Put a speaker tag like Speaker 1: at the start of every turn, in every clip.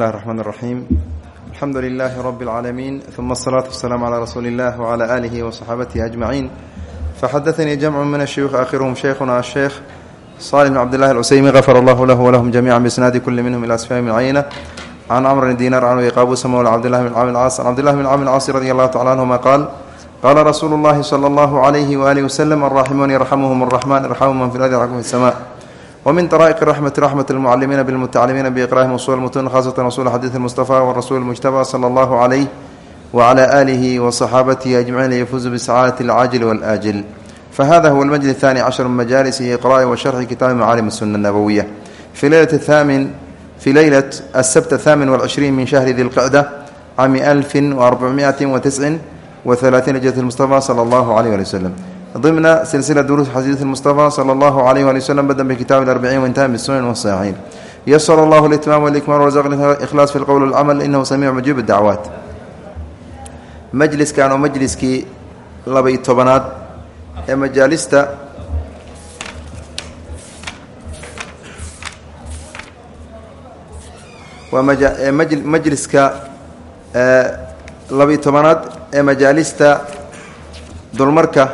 Speaker 1: الرحمن الرحيم الحمد لله رب العالمين ثم الصلاة والسلام على رسول الله وعلى آله وصحابته أجمعين فحدثني جمع من الشيوخ آخرهم شيخنا الشيخ صالح بن عبد الله العسيمي غفر الله له ولهم جميعا بإسناد كل منهم إلى أسفل من عينة عن عمرو بن دينار عن قابوس مولى عبد الله بن عامر العاص عن عبد الله بن عامر العاص رضي الله تعالى عنهما قال قال رسول الله صلى الله عليه وآله وسلم الراحمون يرحمهم الرحمن ارحموا من في الأرض يرحمكم في السماء wmin daraa'iq raxmati raxmat lmucalimiina bilmutacalimiina biiqraahim usul mutun khasatan usul xadiid mustafa warasuuli mujtaba sala allahu calayh wacala aalihi wasaxaabatihi ajmaciin liyafuuzu bisacaadati alcaajil walaajil fahada huwa almajlis athani cashar min majaalisihi iqraai wa sharxi kitaabi macaalim suna nabowiya fi leylat hamin fi leylat asabt athaamin walcishriin min shahri dilqicda cami alfin wa arbacumiatin wa tiscin wa halaaiin hijrat mustafa sala allahu calayh wali waslem ضمن سلسلة دروس حديث المصطفى صلى الله عليه وآله وسلم بدأ بكتاب الأربعين وانتهى بالسنن والصحيحين يسر الله الإتمام والإكمال ورزقنا الإخلاص في القول والعمل إنه سميع مجيب الدعوات مجلس كانوا مجلسكي لبي طبنات ee majaalista waa majliska labiyi tobanaad ee majaalista dulmarka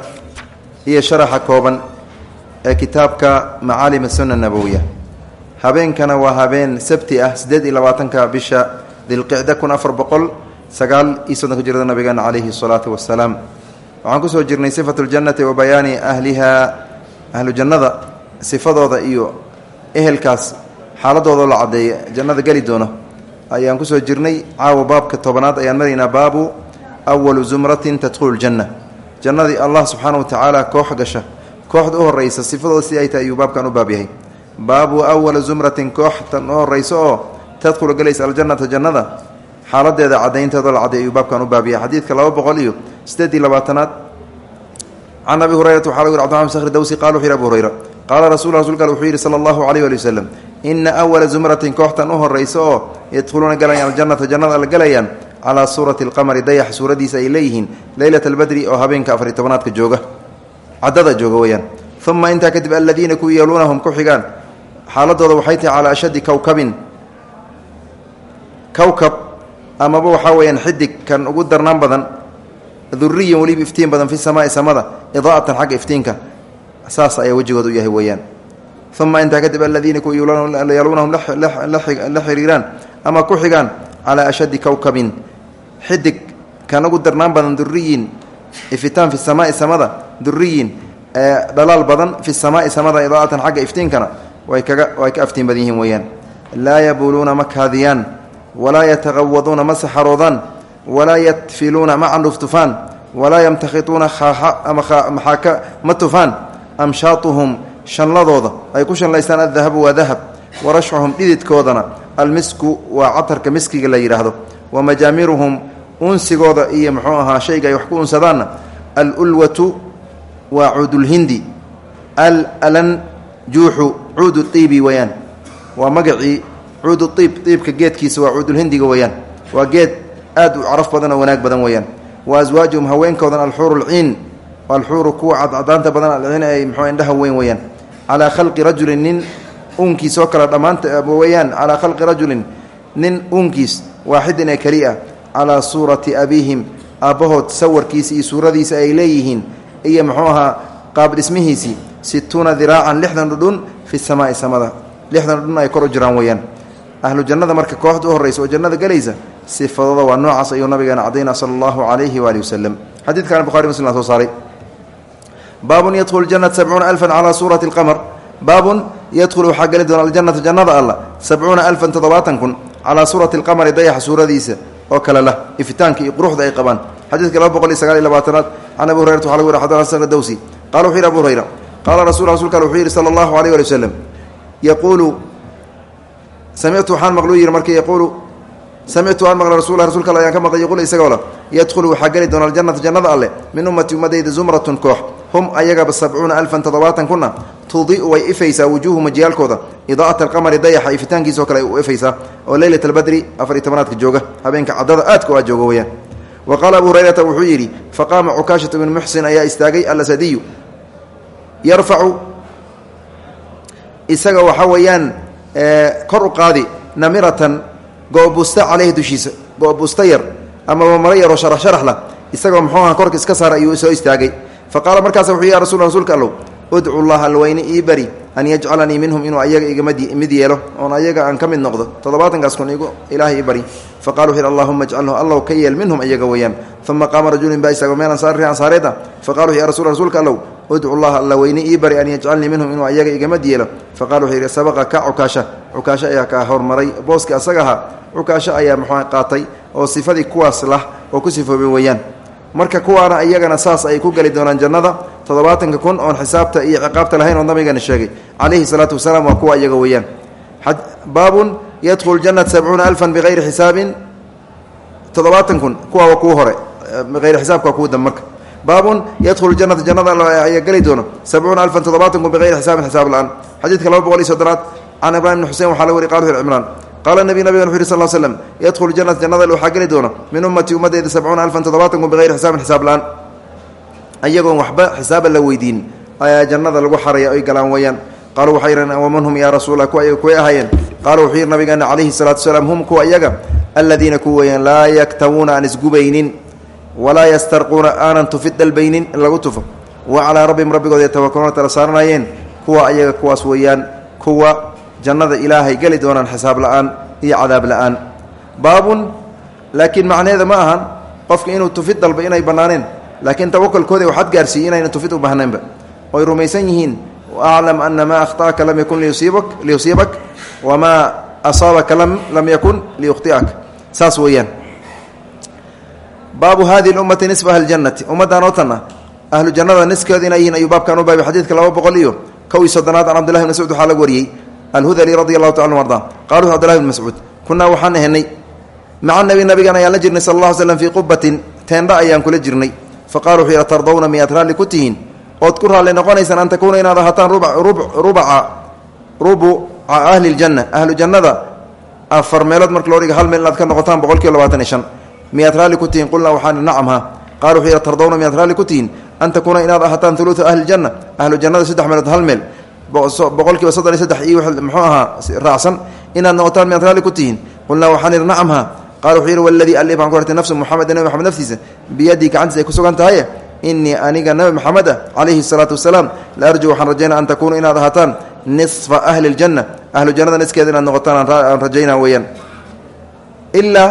Speaker 1: iyo sharaxa kooban ee kitaabka macaalim asunna nabowiya habeenkana waa habeen sabti ah siddeed iyo labaatanka bisha dilqicda kun afar boqol sagaal iyo soddonka jirada nabigeena calayhi salaatu wasalaam waxaan ku soo jirnay sifatu ljannati wa bayaani ahlihaa ahlu jannada sifadooda iyo ehelkaas xaaladooda la caddeeya jannada geli doono. Ayaan ku soo jirnay caawa baabka tobanaad ayaan maraynaa baabu awalu zumratin tadkhulu ljanna jannadii allah subxaana wa tacaala koox gasha kooxda u horreysa sifadooda si ay tahay ayuu baabkan u baab yahay. Baabu awala zumratin kooxtan u horreysa oo tadkhulu galaysa aljannata jannada xaaladeeda cadaynteedoo la cadday ayuu baabkan u baab yahay. Xadiidka laba boqol iyo sideed iyo labaatanaad. Can abi hurayrata waxaa lagu yiri cbdiraman skhr dawsi qala wuxu yhi abu hurayra qaala rasul rasulka al wuxuu yidhi sala allahu caleyh wali wasalam ina awala zumratin kooxtan u horreysa oo yadkhuluuna galayaan aljannata jannada alla galayaan calaa suurati alqamari dayax suuradiisa ay leeyihiin leylata albadri oo habeenka afariy tobanaadka jooga caddada jooga weyaan uma intaa kadib aladiina kuwii yeeluunahum ku xigaan xaaladooda waxay tahay calaa ashaddi kowkabin kowkab amaba waxaa weyaan xidig kan ugu darnaan badan duriyan weliba iftiin badan fi samaai samada idaa'atan xagga iftiinka saas ayaa wejigooda u yahay weeyaan. Uma intaa kadib aladiina kuwa yaluunahum la xiriiraan ama ku xigaan calaa ashaddi kowkabin xidig kan ugu darnaan badan duriyin ifitaan fi samaai samada duriyin dhalaal badan fi samaai samada idaa'atan xagga iftiinkana way kaga way ka aftiin badan yihiin weeyaan. Laa yabuluuna ma kaadiyaan walaa yataqawaduuna ma saxaroodaan walaa yatfiluuna ma candhuftufaan walaa yamtakhituuna maxaaka ma tufaan. Amshaatuhum shanladooda ay ku shanlaystaan addahabu waa dahab wa rashcuhum dhididkoodana almisku waa catarka miskiga la yidhaahdo wa majaamiruhum unsigooda iyo muxuu ahaa shayga ay wax ku unsadaanna alulwatu waa cuudulhindi alalan juuxu cuudu iibi weyaan waa magacii cuudu iib iibka geedkiisa waa cuudulhindiga weyaan waa geed aad u caraf badan oo wanaag badan weyaan wa aswaajuhum haweenkoodan alxuuru lciin alxuuru kuwa cadcadaanta badan alciin ay mxuu indhaha weyn weyaan calaa khalqi rajulin nin uunkiis oo kale dhammaanta weyaan calaa khalqi rajulin nin uunkiis waaxidin ee keli ah calaa suurati abiihim aabbahood sawarkiisa iyo suuradiisa ay leeyihiin iyo muxuu ahaa qaab dhismihiisii situuna diraacan lixdan dhudhun fi samaai samada. Lixdan dhudhun ay kor u jiraan weyaan ahlu jannada marka kooxda u horreysa oo jannada gelaysa sifadooda waa noocaas ayuu nabigeena cadayna sala allahu calayhi waali wasalam xadiidkan bukhari muslim soo saaray. Baabun yadkhulu janata sabcuuna alfan calaa suurati alqamar. Baabun yadkhulu waxaa geli doona aljanata jannada alla sabcuuna alfan toddobaatan kun calaa suurati alqamari dayaxa suuradiisa oo kale lah ifitaanka iyo quruxda ay qabaan. Xadiidka laba boqol iyo sagaal iyo labaatanaad can abi hurayrata waxa lagu yiri dawsi. Qala wuxuu abu hurayra qaala rasul rasulka wuxuu yidhi sala allahu alayh wali wasalam yaquulu samictu waxaan maqluu yidhi marka yaquulu samictu aan maqla rasul rasulka alle ayaan ka maqlay yaquul yadkhulu waxaa geli doona aljannata jannada alle min ummati ummadayda zumratun koox hum ayagaba sabcuuna alfan toddobaatan kuna tudiu way ifaysaa wujuuhu majiyaalkooda idaa'ata alqamari dayaxa ifitaankiisoo kale u ifaysaa oo leylat albadri afar iyo tobanaadka jooga habeenka caddada aadka u jooga weyaan wa qaala abu hurayrata wuxuu yidhi faqaama cukaashatu bnu muxsin ayaa istaagay alasadiyu yarfacu isaga waxaa weeyaan kor u qaadi namiratan go-busta caleyhi dushiisa go-busta yar amaba maro yaroo sharax sharax isagoo muxuu aha korka iska saara ayuu soo istaagay fa qaala markaasa wuxuu ya rasul rasuulka allow udcu llaha alweyne ii bari an yajcalanii minhum inuu ayaga iga mid yeelo oon ayaga aan ka mid noqdo toddobaatankaas kun igu ilaahay ii bari. Fa qala wuxu yhi allahuma ajcalhu allow ka yeel minhum ayaga weeyaan. Uma qaama rajulin baa istaago meel ansaari ansaareed ah fa qala wuxu ya rasul rasuulka allow udcu llaha alla weyne ii bari an yajcalnii minhum inuu ayaga igamad yeelo. Fa qala wuxuu yidhi sabaqa ka cukaasha cukaasho ayaa kaa hormaray booskii asaga ahaa cukaasho ayaa qaatay oo sifadii kuwaas lah oo ku sifoobay weeyaan marka kuwaana iyagana saas ay ku geli doonaan jannada toddobaatanka kun oon xisaabta iyo ciqaabta lahayn oo nabigana sheegay. Calayhi salaatu wasalaam waa kuwa iyaga weeyaan. Baabun yadkhulu janat sabcuuna alfan bikayri xisaabin. Toddobaatan kun kuwa waa kuu hore biayri xisaabka waa kuu dam marka. Baabun yadkhulu janata jannada ayaa geli doono sabcuuna alfan toddobaatan kun bikayri xisaabin xisaab la'aan. Xadiidka laba boqol iyo soddonaad can ibrahim bn xusein waxaa la wari qal cimraan qaala nabi nabigan wuxu yhi sal slm yadkhulu janata jannada waxaa geli doona min ummati ummaddeeda sabcuuna alfan toddobaatan kun bikayri xisaabin xisaab la'aan ayagoon waxba xisaaba la weydiin ayaa jannada lagu xaraya ay galaan weeyaan qaaluu waxay yidhaheen waman hum yaa rasuula kuwa ayaga kuway ahaayeen qaala wuxuu yidhi nabigeena calayhi salaatu wasalaam hum kuwa iyaga aladiina kuwa weeyaan laa yaktawuuna aan isgubaynin walaa yastarquuna aanan tufid dalbaynin in lagu tufo wa calaa rabbihim rabbigood yatawakaluuna tala saaranayeen kuwa ayaga kuwaas weeyaan kuwa jannada ilaahay geli doonaan xisaab la'aan iyo cadaab la'aan. Baabun laakiin macnaheeda ma ahan qofka inuu tufid dalba inay bannaaneen laakiin tawakalkooda waxaad gaarsiiyey inayna tufid u baahnaynba. Oy rumaysan yihiin aclam ana maa akhطa'aka lam yakun liyusiibak wamaa asaabaka lam yakun liyukhti'ak saas weeyaan. Baabu hadihi اlummati nisfa ahli janati ummaddan oo tan ah ahlu jannada niskeeda inay yihiin ayuu baabkan u baabay xadiidka laba boqol iyo kow iyo soddonaad can cabdillahi bn mascuud waxaa laga wariyey alhudali radi allahu taala anu arda. Qala wuxu abdillahi bn mascuud kunaa waxaan ahenay maca nabi nabigan ayaan la jirnay sal alla ly slam fii qubatin teendha ayaan kula jirnay. Faqala wuxuu yidhi tardawna miyaad raalli ku tihiin. Ood ku raalli noqonaysaan an takuuna inaad ahataan rubaca rubuca ahli ljanna ahlu jannada. Afar meelood marka loo dhiga hal meel inaad ka noqotaan boqol kiiba labaatan iyo shan. Miyaad raalli ku tihiin qulnaa waxaan nacam ha. Qala wuxuu yidhi tardawna miyaad raalli ku tihiin. An takuuna inaad ahataan uluua ahli ljanna ahlu jannada saddex meelood hal meel boqol kiiba soddon iyo saddex iyo muxuu ahaa raacsan inaad noqotaan miyaad raalli ku tihiin qulnaa waxaan idhi nacam ha. Qala wuxuu yidhi waladii alli baan ku hartay nafsu muxamed nabi maxamed naftiisa. Biyadii gacantiisa ay ku sugan tahay inii aniga nabi maxamed ah calayhi salaatu wasalaam. La arju waxaan rajaynaa an takuunu inaad ahaataan nisfa ahli ljanna ahlu jannada niskeeda inaad noqotaan aan rajaynaa weeyaan. Ilaa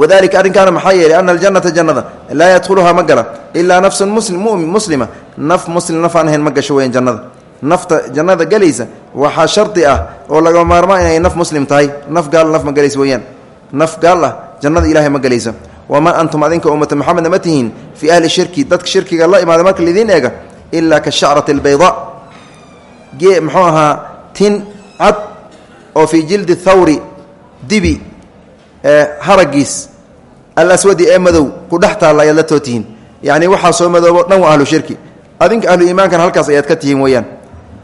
Speaker 1: wadalika arrinkaana maxaa yeelay ana aljannata jannada laa yadkhuluhaa ma gala ilaa nafsun muslim mumin muslima naf muslim naf aan ahayn ma gasho weyan jannada. Nafta jannada gelaysa waxaa shardi ah oo laga maarmaa inay naf muslim tahay. Naf gaal naf ma gelaysa weeyaan. Naf gaal ah jannada ilaahay ma gelaysa waman antum adinka ummata maxamedna ma tihiin fii ahli shirki dadka shirkiga la imaada marka laidiin eega ilaa ka shacrati albayda gee muxuu ahaa tin cad oo fii jildi thawri dibi haragiis alaswadi ee madow ku dhex taalla ayaad la too tihiin. Yacni waxaa soo madoobo dhan waa ahlu shirki adinka ahlu iimaankan halkaas ayaad ka tihiin weeyaan.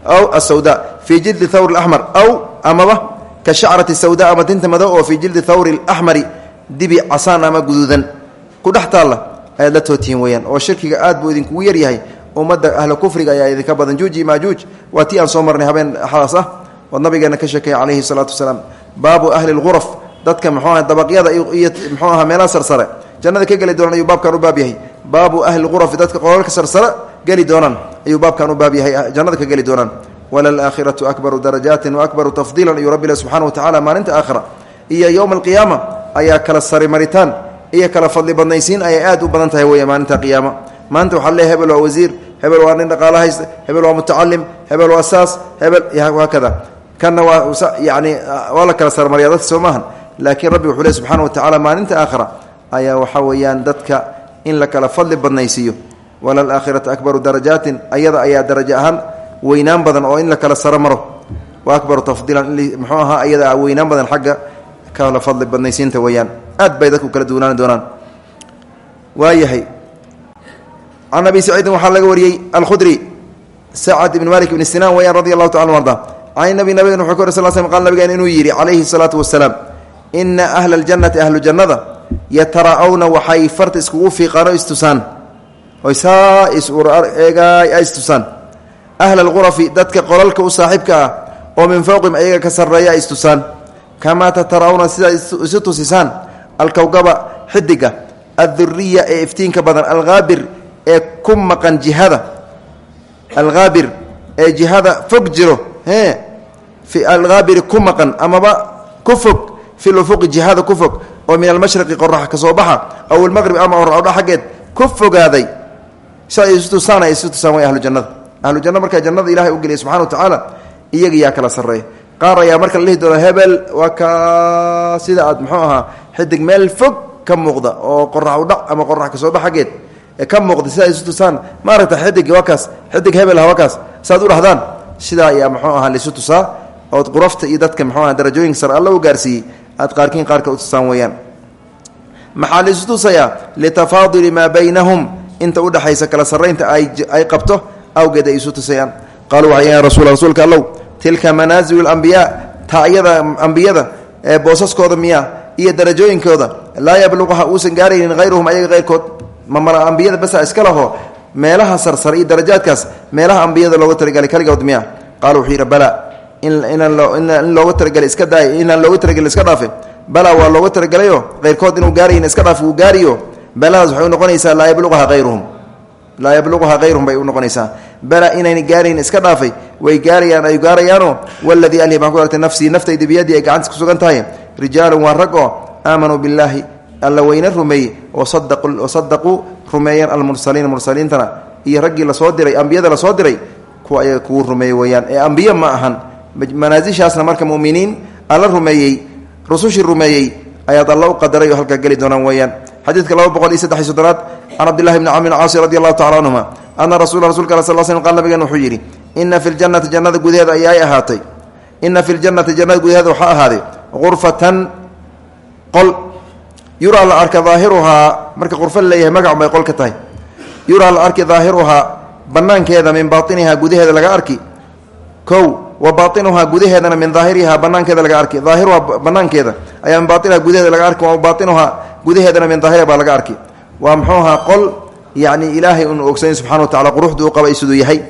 Speaker 1: Aw asawda fii jildi thawri alaxmar aw amaba ka shacrati sawda ama tinta madow oo fii jildi thawri alaxmari dibi casaan ama guduudan. Ku dhex taalla ayaad la too tihiin weeyaan oo shirkiga aad buu idinkugu yaryahay ummadda ahlu kufriga ayaa idinka badan. Juuji maajuuj waa tii aan soo marnay habeen xaas ah ood nabigeena ka sheekeeyay calayhi salaatu wasalaam. Baabu ahli lghuraf dadka mxuu aha dabaqyada iyo mxuu aha meelaha sarsare. Jannada ka geli doonaan ayuu baabkan u baab yahay. Baabu ahli lghurafi dadka qolalka sarsare geli doonaan. Ayuu baabkan u baab yahay jannada ka geli doonaan. Walalaakhiratu akbaru darajaatin waakbaru tafdiilan ayuu rabbi subxana wa tacala maalinta aakhira iyo yowma alqiyaama ayaa kala sari maritaan iyo kala fadli badnaysiin ayay aad u badan tahay weya maalinta qiyaama. Maanta waxaa leeyahy hebel waa wasiir hebel waa nin dhaqaalo haysta hebel waa mutacalim hebel waa saas hebel haakada kanna waa yani waa la kala sarmariya dadka soo maahan rabbi wuxuu leh subxana wa tacala maalinta aakhira ayaa waxaa dadka in la kala fadli badnaysiiyo walalaakhiratu akbaru darajaatin ayada ayaa darajo ahaan weynaan badan oo in la kala saro maro wa akbaru tafdiilan muxuu ahaa ayada weynaan badan xagga kala fadli badnaysiinta weeyaan. Aad bay dadku kala duwanaani doonaan. Waayahay can abi saciidin waxaa laga wariyey alkhudri sacad ibn malik ibn sinaan weyaan radi taala arda can nabi nabigen wuxuu ka wary sal sl qal nabigeen inuu yidhi calayhi salaatu wasalaam ina ahla aljannati ahlu oy saa eegaay ay istusaan ahla alghurafi dadka qolalka u saaxiibka ah oo min fowqihim ayaga ka sarreeya ay istusaan kamaa tatarawna sidaa isu tusisaan alkowkaba xidiga adduriya ee iftiinka badan alhaabir ee ku maqan jihada. Alhaabir ee jihada fog jiro e fi alhaabiri ku maqan amaba ku fog. Fi lufuqi jihada ku fog. Oo min almashriqi qorax ka soo baxa. Aw almaqrib ama ordha xaggeed ku fogaaday si ay isu markaa jannada ilahay u geliya subxana wa tacaala iyaga yaa kala sarreeya. Qaar ayaa marka la dhihi doona hebel waa ka sida aad muxuu ahaa xidig meel fog ka muuqda oo qorax udhac ama qorax ka soo bax xaggeed ka muuqda sida ay isu tusaan maaragta xidig waa xidig hebel ha waa kaas. U dhahdaan sidaa ayaa muxuu ahaa laisu tusaa ood qurafta iyo dadka muxuu aha darajooyinka sare alla u gaarsiiyey aad qaarkiin qaarka u tusaan weeyaan. Maxaa laisu tusayaa litafaaduli maa baynahum inta udhexaysa kala sarraynta ay qabto awgeed ay isu tusayaan. Qaaluu waxay rasul rasuulka allow. Tilka manaazilu lambiyaa taayada ambiyada ee boosaskooda miya iyo darajooyinkooda laa yabluquha uusan gaaraynin hayruhum ayaga keyrkood mamala ambiyada basa iska laho meelaha sarsare iyo darajaadkaas meelaha ambiyada looga talagalay kaligood miya. Qaala wuxuu yidhi bala in looga talagalay iska daay inaan looga talagelin iska dhaafe. Bala waa looga talagalayo keyrkood inuu gaarayin iska dhaaf uu gaariyo baladaas waxay unoqonaysaa laa yabluquha hayruhum laa yabluquha hayruhum bay unoqonaysaa bala inayna gaarayn iska dhaafay way gaarayaan ay gaarayaano waladii alhi baan ku artay nafsii naftayda biyadii ay gacantis ku sugan tahay. Rijaalun waa rag oo aamanuu billaahi alla weyne rumeeyey wasadaquu rumeeyeen almursaliina mursaliintana. Iyo raggii la soo diray ambiyada la soo diray kuwa ayaga kugu rumeeyey weyaan ee ambiye ma ahan. Manaasishaasna marka muminiin alla rumeeyey rusushii rumeeyey ayaad alla u qadaray oo halkaa geli doonaan weyaan xadiidka laba boqol iyo saddex iyo soddonaad can cabdillahi bni camr caasi radi allahu tacala canhuma ana rasula rasulka al sal slm qal nabigan wuxuu yidhi ina fi ljannati jannada gudaheeda ayaay ahaatay. Ina fi ljannati jannada gudaheeda waxaa ahaaday qurfatan qol. Yuraa la arka daahiruhaa marka qurfa leeyahay magac bay qol ka tahay. Yuraa la arki daahiruhaa banaankeeda min bainihaa gudaheeda laga arki. Kow wa baainuhaa gudaheedana min daahirihaa banaankeeda laga arki. Daahiruhaa banaankeeda ayaa min bainihaa gudaheeda laga arki gudaheedana min daahiriha baa laga arki waa muxuu ahaa qol yacni ilaahay unu ogsayn subxana wa tacala quruxdu u qabay siduu yahay.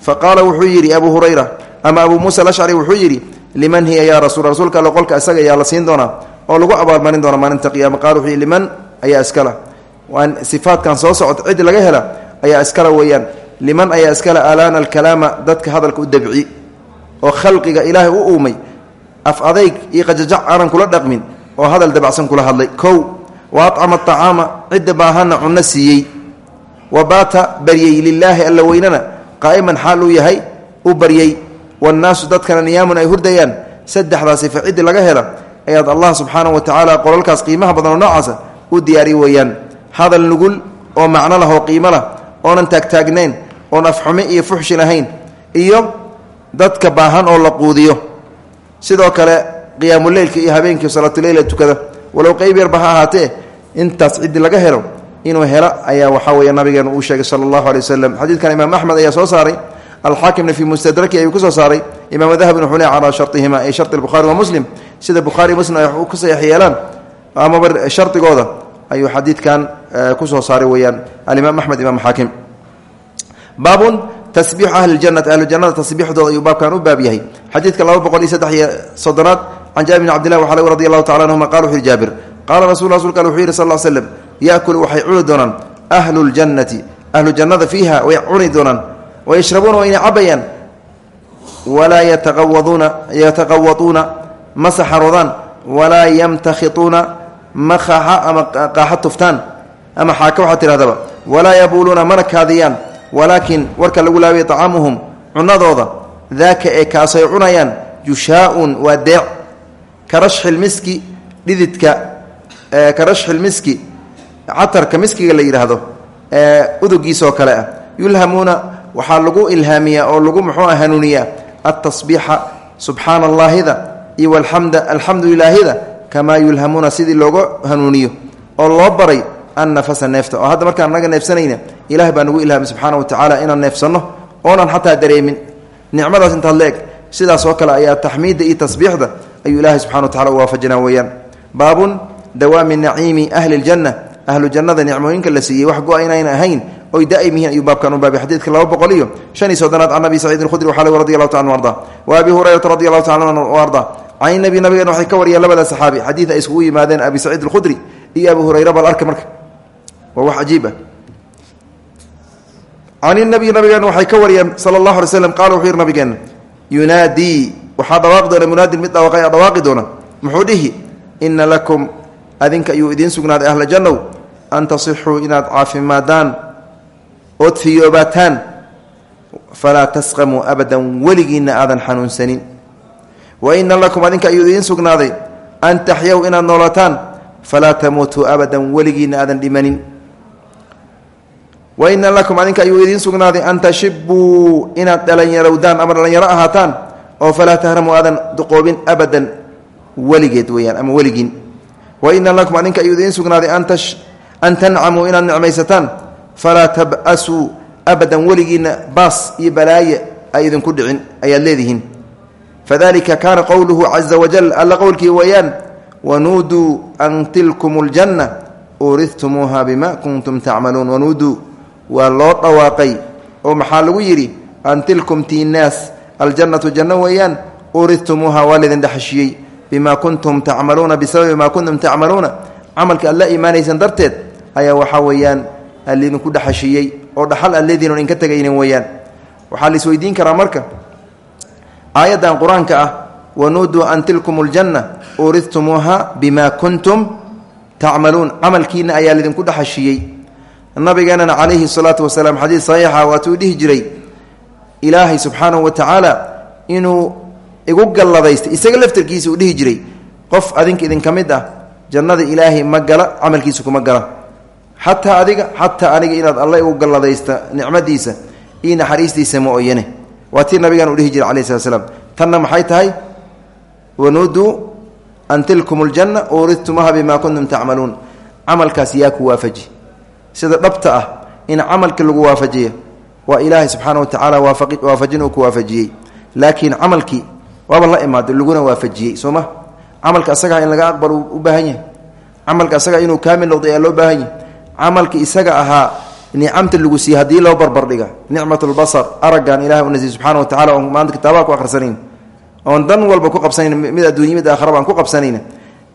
Speaker 1: Fa qaala wuxuu yidhi abuu hurayra ama abuu muusa alashcari wuxuu yidhi liman hiya yaa rasul rasuulka alle qolka isaga ayaa la siin doonaa oo lagu abaalmarin doona maalinta qiyaama. Qaal wuxuu yidhi liman ayaa iskala. Waan sifaadkan soo socod cid laga hela ayaa iskala weeyaan. Liman ayaa iskale alaana alkalaama dadka hadalka u dabci oo khalqiga ilaahay u uumay af adayg iyo qajajac aanan kula dhaqmin oo hadal dabacsan kula hadlay. Kow wa acama acaama cidda baahana cunno siiyey wa baata baryey lilaahi alla weynana qaa'iman xaal uu yahay u baryey wannaasu dadkana niyaamun ay hurdayaan saddexdaa sifa ciddi laga hela ayaad allah subxaanahu wa tacaala qolalkaas qiimaha badan oo noocaasa u diyaari weeyaan hadal nugul oo macno lah oo qiimo lah oonan taagtaagnayn oon afxume iyo fuxshi lahayn iyo dadka baahan oo la quudiyo sidoo kale qiyaamuleylka iyo habeenkii salaatuleyla tukada walow qeyb yarba ha ahaatee intaas ciddi laga helo inuu helo ayaa waxaa weeye nabigeenu uu sheegay sala allahu wasalam xadiidkan imaam axmed ayaa soo saaray alxaakimna fii mustadraki ayuu ku soo saaray imaam dahabin wuxuu le calaa sharihima ay sharti bukhari wa muslim sida bukhaari muslim ay ku saxiix yeelaan amaba shardigooda ayuu xadiidkan ku soo saaray weeyaan alimaam axmed imaam xaakim. Baabun tasbiixu ahli janati ahlu jannada tasbiixdooda ayuu baabkan u baab yahay. Xadiidka laba boqol iyo saddex iyo soddonaad can jaabir bn cabdillahi waxal radi allahu tacala anhuma qala wuxu yhi jaabir qaala rasul rasulka al wuxuu yidhi sal l slem yaakulu waxay cuni doonaan ahlu ljannati ahlu jannada fiiha way cuni doonaan wayashrabuuna wayna cabayaan walaa yataqawaduuna yataqawatuuna ma saxaroodaan walaa yamtakhituuna ma qaaxa ama qaaxa tuftaan ama xaaka waxaa tidhahdaba walaa yabuuluuna mana kaadiyaan walaakin warka lagu laabay طacaamuhum cunadooda daaka ee kaasay cunayaan jushaaun waa deec ka rashxilmiski dhididka ka rashxilmiski catarka miskiga la yidhaahdo ee udugiisoo kale ah. Yulhamuuna waxaa lagu ilhaamiyaa oo lagu muxuu ah hanuuniyaa altasbiixa subxaana allaahida iyo walxamda alxamdu lilaahida kamaa yulhamuuna sidii looga hanuuniyo oo loo baray annafasa neefta. Oo hadda markaan naga neefsanayna ilaah baa nagu ilhaamay subxaana wa tacaala inaan neefsanno oonan xataa dareemin. Nicmadaas intaad la eg sidaas oo kale ayaa taxmiidda iyo tasbiixda ayuu ilaahay subxana wa tacala u waafajinaa weeyaan. Baabun dawaami naciimi ahli ljanna ahlu jannada nicmooyinka la siiyey wax go-a inayna ahayn oy daa'im yihiin ayuu baabkan u xadiidka laba boqol iyo shan iyo soddonaad can abi saciidin khudri waxaa lg radi allahu taala anu arda. Wa abi hurayrata radi allahu tacala anhu arda can nabi nabigeena waxay ka wariyeen labada saxaabi xadiid ay iskugu yimaadeen abi saciid alkhudri iyo abu hurayra bal arka marka. Waa wax cajiib ah. Can nabiy nabigeena waxay ka wariyeen sala allahu alay slam qala wuxuu waxaa dhawaaqi doona munaadin mid dhawaaqay dhawaaqi doona muxuu dhihi ina lakum adinka ayuu idiin sugnaaday ahla jannow an tasixuu inaad caafimaadaan ood fiyoobaataan falaa tasqamuu abadan weligiinna aadan xanuunsanin. Wa ina lakum adinka ayuu idiin sugnaaday an taxyaw inaad noolataan falaa tamuutuu abadan weligiinna aadan dhimanin. Wa ina lakum adinka ayuu idiin sugnaaday an tashibuu inaad dhalinyarowdaan ama dhalinyaro ahaataan oo falaa tahramuu aadan duqoobin abadan weligeed weyaan ama weligiin wa ina lakum adinka ayuu idiin sugnaaday an tancamuu inaad nicmaysataan falaa tab'asuu abadan weligiinna baas iyo balaaye ay idinku dhicin ayaad leedihiin. Fadalika kaana qowluhu caza wajal alla qowlkii weeyaan wanuuduu an tilkum ljanna uridtumuuha bima kuntum tacmaluun. Wanuuduu waa loo dhawaaqay oo maxaa lagu yidhi an tilkum tiinaas aljannatu janno weeyaan uridtumuuha waa laydin dhexashiyey bima kuntum tacmaluuna bisababi maa kuntum tacmaluuna camalka aad la imaanaysan darteed ayaa waxaa weeyaan laydinku dhexashiyey oo dhaxal on inka tegaynin weeyaan waxaa la isweydiin karaa marka aayaddan qur'aanka ah wanuuduu an tilkum ljanna uridtumuuha bima kuntum tacmaluun camalkiina ayaa laydinku dhexashiyey nabigeenana calayhi salaatu wasalaam xadiid saxiixa waatuu dhihi jiray ilaahay subxaanahu wa tacaala inuu igu galladaystay isaga laftarkiisa uu dhihi jiray qof adinka idinka mid ah jannada ilaahay ma gala camalkiisa kuma gala. Xataa adiga xataa aniga inaad alla igu galladaysta nicmadiisa iyo naxariistiisa ma oyane. Waa tii nabigan uu dhihi jiray calayi slat slam tanna maxay tahay? Wanuuduu an tilkum ljanna uridtumaha bima kuntum tacmaluun camalkaas yaa ku waafaji. Sida dhabta ah in camalka lagu waafajiya waa ilaahay subxaana wa tacaala waafajin uu ku waafajiyey. Laakiin camalkii waaba la imaado laguna waafajiyey soo ma? Camalka asagaa in laga aqbal u baahan yahay. Camalka asagaa inuu kaamil noqdo ayaa loo baahan yahay. Camalka isaga ahaa nicamta lagu siiye haddii loo barbardhiga nicmat lbasar araggan ilahay u nasiy subxana wa tacala oon maanta kitaabaha ku akhrisanayn. Oon dan walba ku qabsanayn mid adduunya mid aakhara baan ku qabsanayn.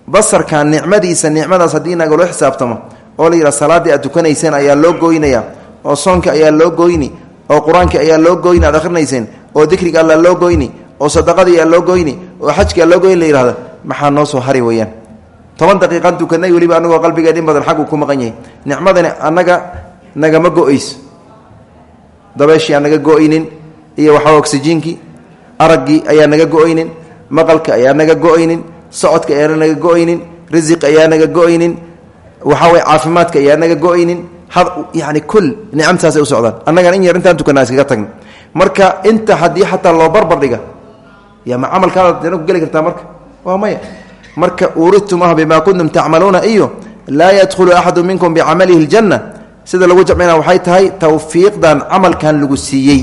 Speaker 1: Basarkan nicmadiisa nicmadaas haddii naga loo xisaabtamo oo la yidhaha salaaddii aad tukanayseen ayaa loo gooynaya oo soonka ayaa loo goyni oo qur'aanka ayaa loo goyni aad akrinayseen oo dikriga alla loo goyni oo sadaqadii aa loo goyni oo xajki aa loo goyni la yihahda maxaa noo soo hari weyaan toban daqiiqan tukanay weliba anagoo qalbigeen in badan xaggu ku maqan yahay. Nicmadani annaga nagama go'ayso dabeeshii aan naga go'aynin iyo waxaa oksijiinkii araggii ayaa naga go'aynin maqalka ayaa naga go'aynin socodka ayaana naga go'aynin risiq ayaa naga go'aynin waxaa way caafimaadka ayaa naga go'aynin yani kul nicamtaasay u socdaan. Annagan in yar intaan tukanaa iskaga tagna. Marka inta haddii xataa loo barbardhiga ya ma camalkaada jana ku geli kartaa marka? Waa maya. Marka uridtumaha bima kuntum tacmaluuna iyo laa yadkhulu axadu minkum bicamalihi ljanna sida lagu jamcina waxay tahay tawfiiqdan camalkan lagu siiyey.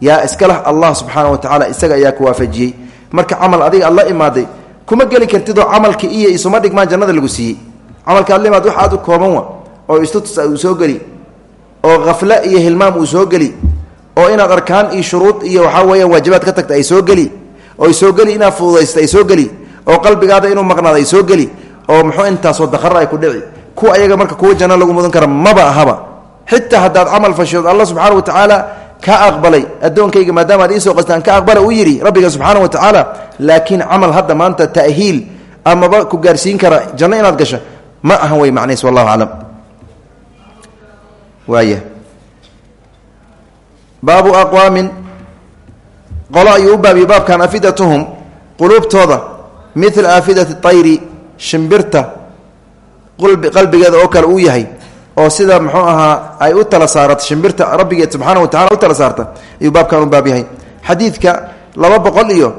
Speaker 1: Yaa iska lah allah subxaana wa tacala isaga ayaa ku waafajiyey. Marka camal adiga aad imaaday kuma geli kartidoo camalka iyo isuma dhigmaan jannada lagu siiyey. Camalka aad la imaad wax aad u kooban wa oo istutus uu soo geli oo khafle iyo hilmaam uu soo geli oo inaad arkaan iyo shuruud iyo waxaa weeyaan waajibaad ka tagta ay soo geli oo soo geli inaad fududaysta ay soo geli oo qalbigaada inuu maqnaado ay soo geli oo muxuu intaasoo dakara ay ku dhici kuwa ayaga marka kuwa janno lagu mudan kara maba ahaba. Xitaa haddaad camal fashood alla subxaana wa tacaala ka aqbalay addoonkayga maadaama ad iisoo qastaan ka aqbala uu yidhi rabbiga subxaana wa tacaala laakiin camal hadda maanta ta'hiil amaba ku gaarsiin kara janno inaad gasho ma ahan wey macnahiis wallahu aclam waaya baabu aqwaamin qolo ayuu u baabiye baabkan afidatuhum quluubtooda midla aafidati tayri shimbirta qalbigeeda oo kale uu yahay oo sida muxuu ahaa ay u tala saarata shimbirta rabbigeed subxaana wa tacala u tala saarta ayuu baabkan u baab yahay. Xadiidka laba boqol iyo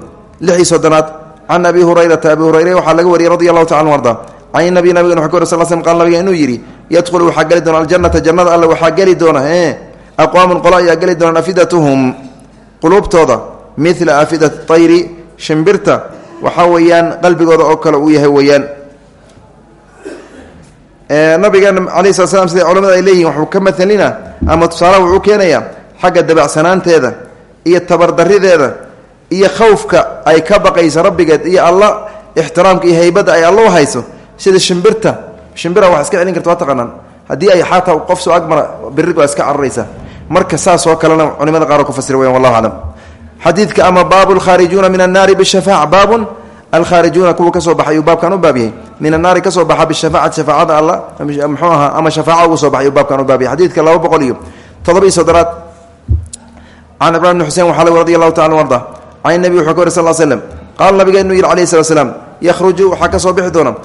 Speaker 1: lix iyo soddonaad can abi hurayrata abi hurayre waxaa laga wariyey radi allahu taala arda can nabi nabigen wxu ka wari sal sl qal nabiga inuu yidhi yadkhulu waxaa geli doona aljanata jannada alle waxaa geli doona e aqwaamun qolo ayaa geli doona afidatuhum quluubtooda midla afidati tayri shimbirta waxaa weeyaan qalbigooda oo kale uu yahay weeyaan. Nabigeena alayh slat slam sida culamada ay leeyihiin waxuu ka matalina ama tusaalaha wuxuu keenayaa xagga dabacsanaanteeda iyo tabardarideeda iyo khawfka ay ka baqayso rabbigeed iyo alla ixtiraamka iyo haybadda ay alla u hayso sida shimbirta shimbira wax iska celin karta waa taqaanaan. Haddii ay xataa qof soo birig waa iska cararaysa marka saas oo kalena culimada qaar ku fasira weyan wallahu aclam. Xadiidka ama baabu lkhaarijuuna min annaari bishafaaca baabun alkhaarijuuna kuwa ka soo baxay ayuu baabkan u yahay. Min annaari ka soo baxa bishafaacati shafaacada alla muxuu ahaa ama shafaaca soo baxay baabkan u baab yahay. Xadiidka laba boqol iyo todoba iyo soddonaad can ibrahim bn xusein waxaa radi allahu tacala arda nebi wuxuu ka wari sal slm qaala nabigeenu yidhi alayhi slat yakhruju waxaa ka soo bixi doona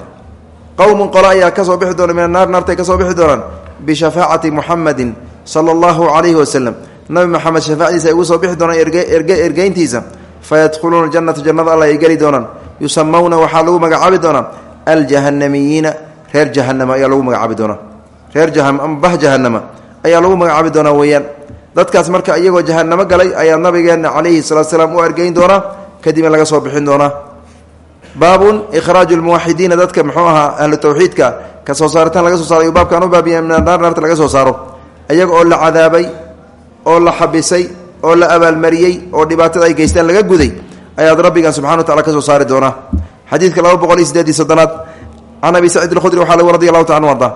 Speaker 1: qowmun qolo ayaa ka soo bixi doona min annaar naartay ka soo bixi doonaan bishafaacati muxamadin sala allahu calayhi wasalam nabi maxamed shafaacdiisa ay ugu soo bixi doonaan ergeyntiisa. Fayadkhuluuna janata jannada alla ay geli doonaan. Yusamawna waxaa lagu magacaabi doonaa. Aljahanamiyiina reer jahanama ayaa lagu magacaabi doonaa. Reer ama bah jahanama ayaa lagu magacaabi doonaa weeyaan. Dadkaas marka iyagoo jahanamo galay ayaa nabigeena calayhi salatu salaam u ergeyn doonaa kadibna laga soo bixin doonaa baabun ikhraaju lmuwaxidiina dadka muxuu ahaa ahlu tawxiidka ka soo saaritaan laga soo saaro ayuu baabkaan u baabiya min naar naarta laga soo saaro. Iyaga oo la cadaabay oo la xabisay oo la abaalmariyey oo dhibaatada ay geystaan laga guday ayaad rabbigan subxana wa tacala ka soo saari doonaa xadiidka laba boqol iyo sideed soddonaad can abi saciid alkhudri waxaa lagu radi allahu taala arda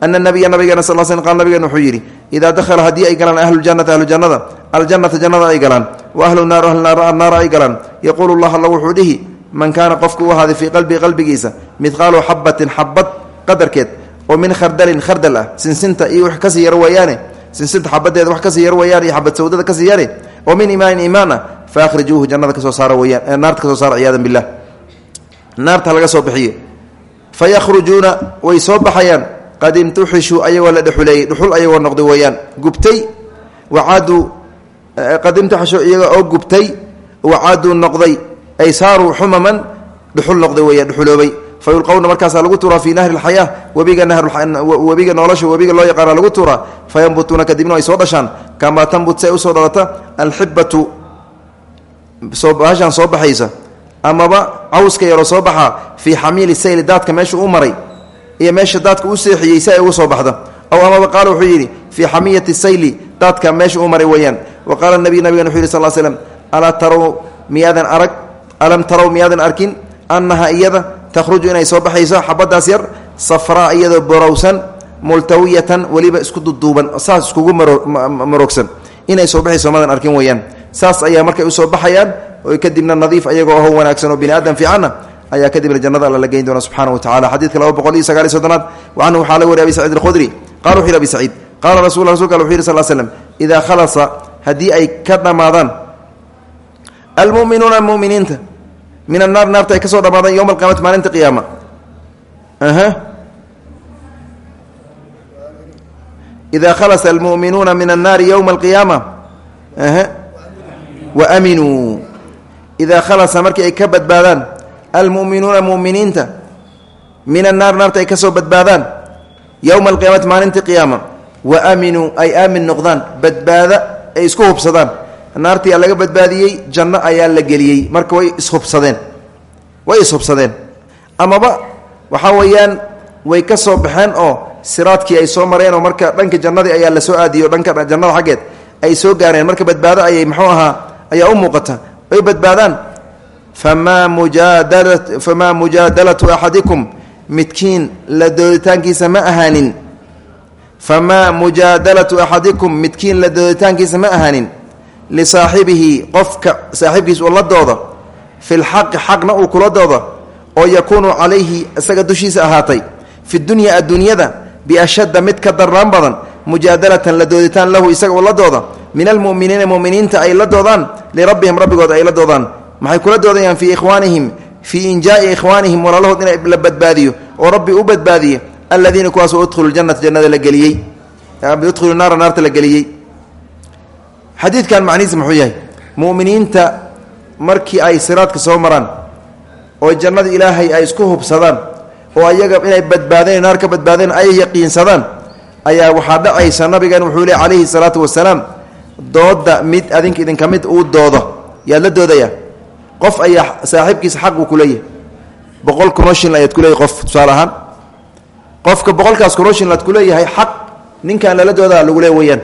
Speaker 1: ana nabiya nabigeena sal sl qal nabigeena wuxuu yidhi idaa dakhala haddii ay galaan ahlujanati ahlu jannada aljannata jannada ay galaan wa ahlu naar ahlu naara ay galaan. Yaquulu llah alla wuxuu dhihi man kaana qofku u ahaaday fii qalbii qalbigiisa midqaalu xabatin xabad qadarkeed oo min khardalin khardal ah sinsinta iyo wax ka sii yar weeyaane sinsinta xabadeeda wax ka sii yar weeyaan iyo xabad sawdada ka sii yare oo min imaanin iimaan ah fa akhrijuuhu jannada ka soo saara weyaan naarta ka soo saara ciyaadan billah naarta laga soo bixiye. Fa yakhrujuuna way soo baxayaan. Qad intuxishuu ayagoo la dhexuleeyey ay saaruu xumaman dhuxul noqday weeyaan dhuxuloobay fa yulqowna markaasaa lagu tuuraa fii nahri lxayaa webiga webiga nolosha webiga loo yaqaana lagu tuuraa fa yambutuuna kadibna ay soo dhashaan kamaa tambut si ay u soo dhalata alxibatu soo bahashaan soo baxaysa amaba cawska yaroo soo baxaa fii xamiili sayli daadka meesha u maray iyo meesha daadka u seexiyey si ay ugu soo baxdo aw amaba qaala wuxuu yidhi fii xamiyati sayli daadka meesha u maray weeyaan wa qaala nabiy nabigan wuxu yidhi sal slm alaa tarow miyaadan arag alam tarow miyaadan arkin annaha iyada takhruju inay soo baxayso xabadaas yar safraa iyadoo borowsan multawiyatan weliba isku duduuban saas iskugu marogsan inay soo baxayso madan arkin weeyaan. Saas ayaa markay u soo baxayaan oo kadibna nadiif ayagoo aho wanaagsan oo bini aadam fiicanna ayaa kadibna jannada alla la geyn doona subxana wa tacala xadiidka laba boqol iyo sagaal iyo soddonaad canhu waxaa laga wariy abi sacid alkhudri. Qala wuxu yhi abi saciid qaala rasul rasulka al wuxu yhi sal idaa khalasa haddii ay ka dhammaadaan almuminuuna muminiinta min annaar naarta ay ka soo dhammaadaan yowma alqiyamati maalinta qiyaama. Idaa khalasa almu'minuuna min annaari yowma alqiyaama. Wa aminuu idaa khalasa markii ay ka badbaadaan almu'minuuna muminiinta min annaar naarta ay ka soo badbaadaan yowma alqiyaamati maalintii qiyaama. Wa aaminuu ay aamin noqdaan badbaada ay isku hubsadaan naartii laga badbaadiyey janno ayaa la geliyey. Marka way ishubsadeen way ishubsadeen amaba waxaa weeyaan way ka soo baxeen oo siraadkii ay soo mareen oo marka dhanka jannadii ayaa la soo aadiyo dhanka jannada xaggeed ay soo gaareen. Marka badbaado ayay muxuu ahaa ayaa u muuqata. Ay badbaadaan. Famaa mujaadala famaa mujaadalatu axadikum midkiin la dooditaankiisa ma ahaanin. Famaa mujaadalatu axadikum midkiin la dooditaankiisa ma ahaanin lisaaxibihi qofka saaxiibkiisa uu la doodo fi lxaqi xaqna uu kula doodo oo yakuunu calayhi isaga dushiisa ahaatay fi dunya adduunyada biashadda mid ka darraan badan mujaadalatan la dooditaan lahu isaga uu la dooda min almuminiina muminiinta ay la doodaan lirabbihim rabbigooda ay la doodaan. Maxay kula doodayaan? Fii ikhwaanihim fii injaai ikhwaanihim walaalahood in la badbaadiyo oo rabbi u badbaadiye aladiina kuwaasoo udkhulu janata jannada naarta la geliyey xadiidkan macnihiisa muxuu yahay muminiinta markii ay siraadka soo maraan oo jannada ilaahay ay isku hubsadaan oo ayaga inay badbaadeen naar ka badbaadeen ay yaqiinsadaan ayaa waxaa dhacaysa nabigan wuxuu le calayhi salaatu wasalaam dooda mid adinka idinka mid uu doodo. Yaad la doodaya qof ayaa saaxiibkiisa xaq uu kuleeyahay boqol shilin ayaad kuleeyahay qof tusaale ahaan. Qofka boqolkaas shilin aad kuleeyahay xaq ninkan lala doodaa lagu leey weyaan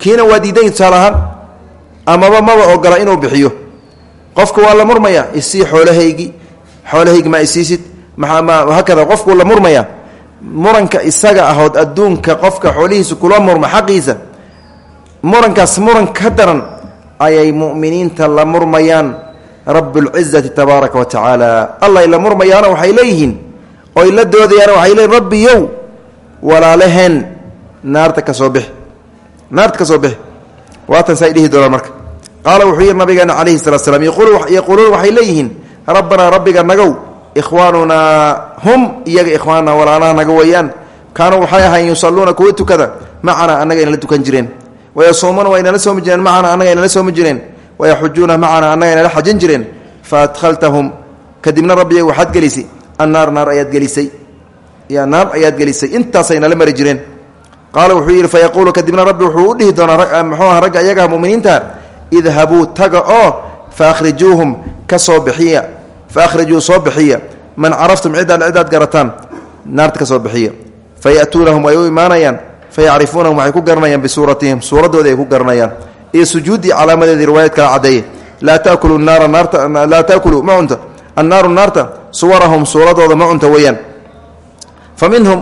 Speaker 1: kiina waa diiday tusaale ahaan amaba maba ogola inuu bixiyo. Qofka waa la murmaya isii xoolahaygi xoolahaygi ma isiisid hakada qofku la murmaya muranka isaga ahood adduunka qofka xoolihiisa kula murma xaqiisa murankaas muran ka daran ayay mu'miniinta la murmayaan rabbulcizati tabaaraka wa tacaala. Allay la murmayaana waxay leeyihiin oy la doodayaana waxay leeyihiin rabbiyow walaalaheen naarta ka soo bix naarta ka soo bix waatan say dhihi doonaan marka. Qaala wuxuu yidhi nabigeena calayhi salatu slam yaquuluuna waxay leeyihiin rabbanaa rabbiga nagow ikhwaanunaa hum iyaga ikhwaanna walaalaha naga weeyaan. Kaanuu waxay ahayn yusalluuna kuwa tukada macanaa annaga inala tukan jireen. Wayasuumuuna waa inala soomi jireen macanaa annaga inala soomi jireen. Wayaxujuuna macanaa annaga inala xajin jireen. Fa adkhaltahum kadibna rabbiya waxaad gelisay annaar naar ayaad gelisay. Ya naar ayaad gelisay intaasay nala mari jireen qaala wuxuu yidhi fayaquulu kadibna rabbi wuxuu u dhihi doonaa muxuu aha ragga iyagaha muminiinta idhabuu taga oo faahrijuuhum ka soo bixiya faahrijuu soo bixiya. Man caraftum cidaad cidaad garataan naarta ka soo bixiya. Fayatuunahum ay u imaanayaan fayacrifuunahum waxay ku garanayaan bisuuratihim suuradooda ay ku garanayaan. Iyo sujuuddii calaamadeedii riwaayad kala caddeeye laa taakulu naara naarta laa taakulu ma cunta annaaru naarta suwarahum suuradooda ma cunta weeyaan. Fa minhum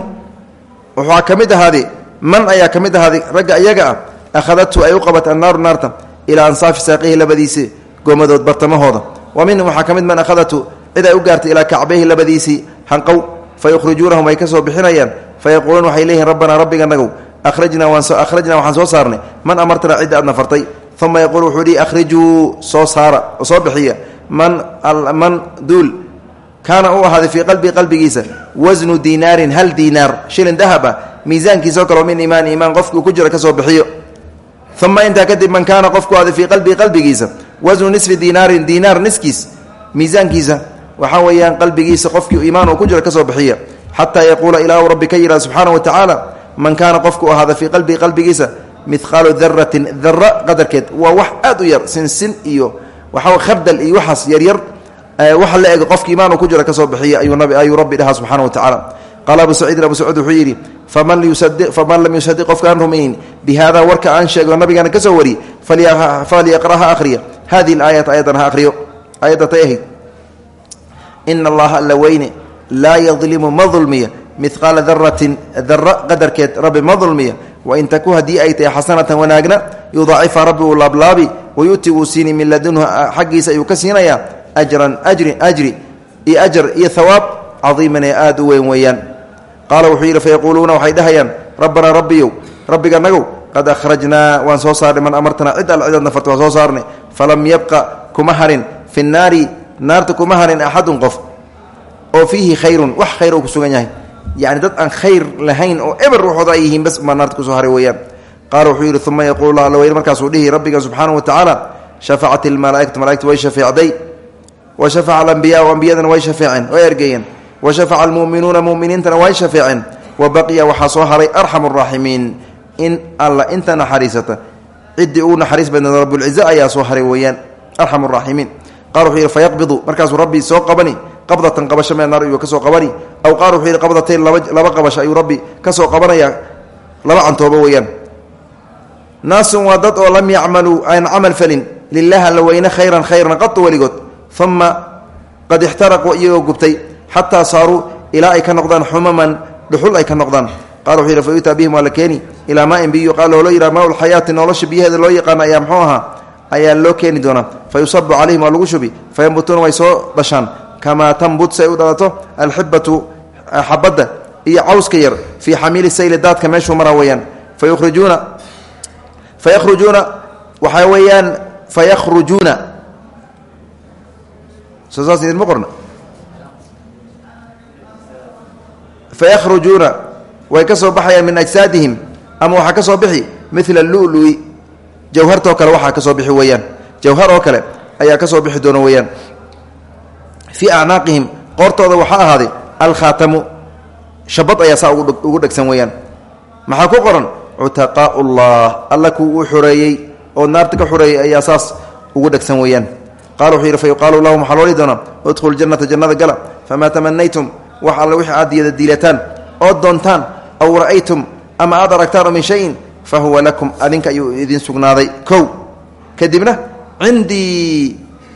Speaker 1: waxaa ka mid ahaaday man ayaa ka mid ahaaday ragga iyaga ah akhadatu ay u qabat annaaru naarta ilaa ansaafi saaqihi labadiisii goomadood bartamahooda. Wa minhum waxaa ka mid man akhadatu cid ay u gaartay ilaa kacbayhi labadiisii hanqow fa yukhrijuunahum ay ka soo bixinayaan fa yaquuluun waxay leeyihiin rabbanaa rabbiga nagow arajnaa waanarajnaa waxaan soo saarnay. Man amartana cidda aadna fartay uma yaquul wuxuu hi akhrijuu soo saara oo bixiya. Man duul kaana u ahaaday fii qalbii qalbigiisa wasnu diinaarin hal diinaar shilin dahab ah miisaankiisao kaleo min imaan imaan qofkii ku jira ka soo bixiyo. Uma intaa kadib man kaana qofku ahaaday fii qalbii qalbigiisa wasnu nisfi diinaarin diinaar niskiis miisaankiisa waxaa weeyaan qalbigiisa qofkii iimaan uu ku jira ka soo bixiya. Xataa yaquula ilaahu rabbi ka yidhaha subxaana wa tacaala man kaana qofku ahaada fii qalbii qalbigiisa midqaalu daratin dara qadarkeed waa wax aad u yar sinsin iyo waxa khardal iyo waxaas yaryar waxa la ego qofki imaan ku jira ka soo bixiya ayuu rabbi dhahaa subxana wa tacaala qaala abu saciidin abu sacuud wuxuu yidhi faman lam yusadiq qofkaan rumaynin bi hada warka aan sheego nabigaana ka soo wariyey falyaqra ha akhriya. Hadihi laayata ha akhriyo. Aayaddatay ahayd. Ina allaha alla weyne laa yadlimu ma dulmiya midqaala daratin dara qadarkeed rabbi ma dulmiya wain taku haddii ay tahay xasanatan wanaagna yudaacifa rabbi uu laablaabi wayu'ti wuu siini min ladunhu xaggiisa ayuu ka siinayaa ajran ajri ajri iyo ajar iyo hawaab cadiiman ee aada u weyn weeyaan qaala wuxuu yidhi fayaquuluuna waxay dhahayaan rabbanaa rabbiyow rabbiga nagow qad akhrajnaa waan soo saarnay man amartanaa cid al cidaad nafarta waan soo saarnay falam yabqa kuma harin fi nnaari naarta kuma harin axadun qof oo fiihi khayrun wax khayr uu ku sugan yahay yani dad aan khayr lahayn oo eber waxooda ay yihiin bas baa naarta ku soo haray weeyaan qaala wuxuu yidhi uma yaquulu alla weyne markaasuu dhihi rabbiga subxaanahu wa tacaala shafacat ilmalaaikatu malaigtu way shafeecday wa shafaca alambiyaau ambiyadana way shafeeceen way ergeeyeen. Wa shafaca almu'minuuna mu'miniintana way shafeeceen wa baqiya waxaa soo haray arxamu araaximiin in alla inta naxariisata. Ciddii uu naxariis badnaa rabbulcize ayaa soo haray weeyaan. Arxamu araaximiin qala wuxuu yidhi fayaqbidu. Markaasuu rabbi soo qabani. Qabdatan qabasho mee naar ayuu ka soo qabani. Aw qaal wuxuu yidhi qabdatayn laba laba qabasho ayuu rabbi ka soo qabanayaa laba cantoobo weeyaan. Naasun waa dad oo lam yacmaluu aan camal falin. Lilah alla weyne khayran khayran qatu weligood uma qad ixtaraquu iyagoo gubtay xataa saaruu ilaa ay ka noqdaan xumaman dhuxul ay ka noqdaan. Qala wuxuu yidhi fa yutaa bihim waa la keeni. Ilaa maain biyo qaal looloo yidhaha maa lxayaati nolosha biyaheeda loo yaqaana ayaa muxuu ahaa? Ayaa loo keeni doonaa? Fa yusabu calayhim waa lagu shubi. Fa yambutuuna way soo dhashaan. Kamaa tambut si ay u dhalato alxibatu xabadda iyo cawska yar fii xamiili sayli daadka meeshuu maraa weeyaan. Fayukhrijuuna fayakhrujuuna waxaa weeyaan fayakhrujuuna soo saas idinma qorna fayakhrujuuna way ka soo baxayaan min ajsaadihim ama waxaa ka soo bixi? Midla lulu jawhartoo kale waxaa ka soo bixi weeyaan. Jawhar oo kale ayaa ka soo bixi doona weeyaan. Fii acnaaqihim qoortooda waxaa ahaaday alkhaatamu. Shabad ayaa saa ugu dhegsan weeyaan. Maxaa ku qoran? Cutaqaau llah alla kuu uu xoreeyey oo naarta ka xoreeyey ayaa saas ugu dhegsan weeyaan qala wuxuu yidhi fa yuqaalu lahum waxaa loodhi doonaa udkhulu jannata jannada gala. Famaa tamanaytum wax alle wixii aad diyada diilataan ood doontaan aw ra'aytum ama aad aragtaan oo min shayin fa huwa lakum adinka ayuu idin sugnaaday. Kow kadibna cindii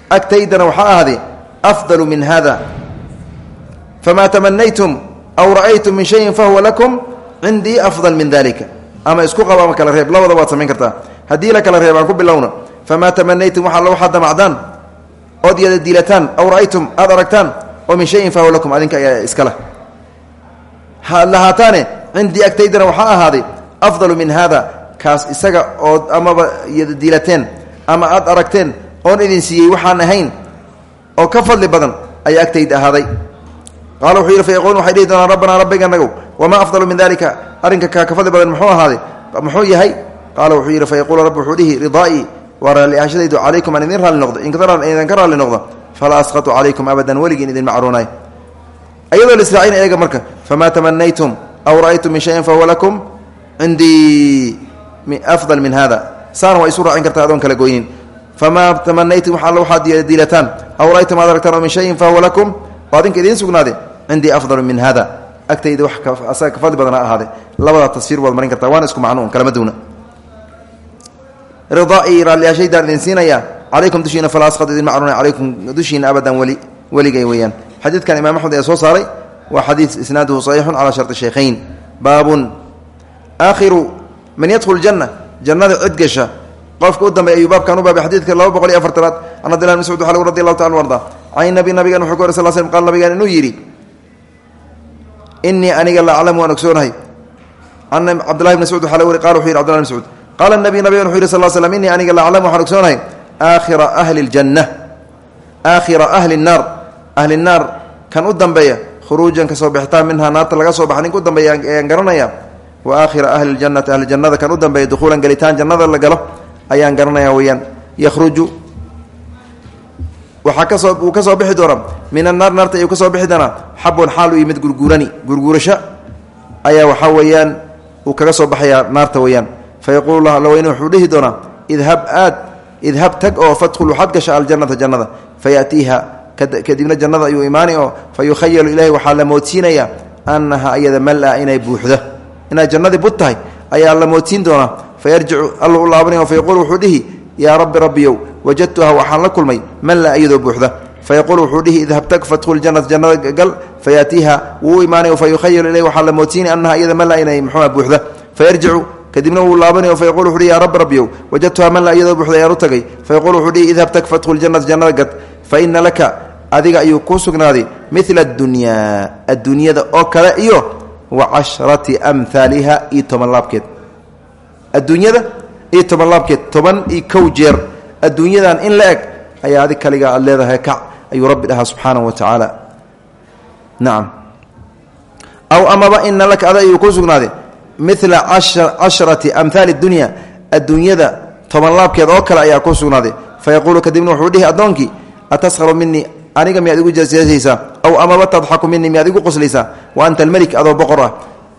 Speaker 1: agtaydana waxaa ahaaday afdalu min hada famaa tamanaytum aw ra'aytum min shayin fahuwa lakum cindii afdal min dalika ama isku qaba ama kala reeb labada waad samayn kartaa. Haddii la kala reeb aan ku bilowna famaa tamanaytum waxa waxaad damacdaan ood yada aw ra'aytum aad aragtaan oo min shayin fahuwa lakum adinka ayaa iskala. Lahaataane cindii agtaydana waxaa ahaaday afdalu min hada kaas isaga ood amaba yada dilateen ama aad aragteen oon idin siiyey waxaan ahayn oo ka fadli badan ayaa agtayda ahaaday. Qaala wuxuu yidhi fayaquulun waxay dhihi doonaan rabbanaa rabbiganagow wamaa afdalu min dalika arrinka kaa ka fadli badan muxuu ahaaday? Muxuu yahay? Qaala wuxuu yidhi fayaquulu rabbi wuxuu dhihi ridaa'ii waa raalli ahashadaydu calaykum aan idin raalli noqdo idinka raalli noqdo falaa asqatu calaykum abadan weligiin idin macruunaay ayadoo la israacina eega marka famaa tamanaytum aw ra'aytum min shayin fahuwa lakum cindii afdal min hada saana waa isu raacin kartaa adoon kala goynin. Famaa tamanaytum wa waxaad dilataan aw ra'aytum aad aragtaan min shayin fahuwa lakum oo idiin sugnaade cindii afdalu min hada agtayda wax asaga ka fadli badan ha ahaade. Labadaa tasfiir waad marin kartaa waana isku macnuun kalama duwna ridaai raalliyaashaydaan idin siinayaa calaykum dushiina falaa asqad idin macruuna calaykum dushiina abadan weli weligay weeyaan. Xadiidkan imam axmed ee soo saaray waa xadiid isnaaduhu saxiixun calaa sharti shaykhayn. Baabun aakhiru man yadkhul janna jannada cid gasha. Qofka u dambeey ayuu baabkan u baabay xadiidka laba boqol iyo afartanaad can abdillahi bn mascuud radi allahu taala arda. Can nabi nabigan wuxuu ka wary sal slm qaal nabigan inuu yidhi inii aniga la aclamu waan ogsoonahay can cabdillahi bn mascuud waxaa la wari qala qaala nabiy nabigan wuxu yidhi sal slm inii aniga la aclamu waxaan ogsoonahay aakhira ahli ljanna aakhira ahli nnaar ahli naar kan u dambeeya khuruujan ka soo bixitaan minhaa naarta laga soo baxa ninka u dambeeya garanaya wa aakhira ahli ljannati ahli jannada kan u dambeeya dukhuulan gelitaan jannada la galo ayaan garanaya weyaan yakhruju waxaa ka soo uu ka soo bixi doonaa min annaar naarta ayuu ka soo bixi doonaa xabun xaal u yimid gurguurani gurguurasho ayaa waxaa weeyaan uu kaga soo baxayaa naarta weeyaan fa yaquulu lah alla weyne wuxuu dhihi doonaa idhab aad idhab tag oo fadkhul waxaad gasha aljannata jannada fa yaatiiha kadibna jannada ayuu imaani oo fa yukhayalu ilahi waxaa la moodsiinayaa annaha ayada mal-a inay buuxdo inay jannadii bud tahay ayaa la moodsiin doonaa fa yarjicu alla u laabanaya fa yaquulu wuxuu dhihi yaa rabbi rabbiyow wajadtuha waxaan la kulmay mal-a iyadoo buuxda fa yaquulu wuxuu dhihi idhab tag fadkhul jannata jannada gal fa yaatiiha wuu u la iyada buuxda kadibna wuu laabanay fa yaqulu wuxu hi ya rabbi rabbiyow wajadtuha mal-a iyadoo buuxda ayaan u tagay. Fa yaqulu wuxuu dhihi idhab tag fadkhul jannata jannada gad fa ina laka adiga ayuu kuu sugnaaday mila adunyaa adduunyada oo kale iyo wa cashrati amhaaliha iyo toban laabkeed. Adduunyada iyo toban laabkeed toban iyo kow jeer adduunyadan in la eg ayaa adig kaliga aad leedahay kac ayuu rabbi dhahaa subxaanahu wa tacaala. Nacam aw amaba ina laka ada ayuu kuu sugnaaday mila cashrati amhaali dunya adduunyada toban laabkeed oo kale ayaa kuu sugnaaday. Fa yaquulu kadibna wuxuu dhihi addoonkii ataskharu minii aniga miyaad igu jeesaysaa aw amaba tadxaku minii miyaad igu qoslaysaa wa anta almelik adoo boqor ah.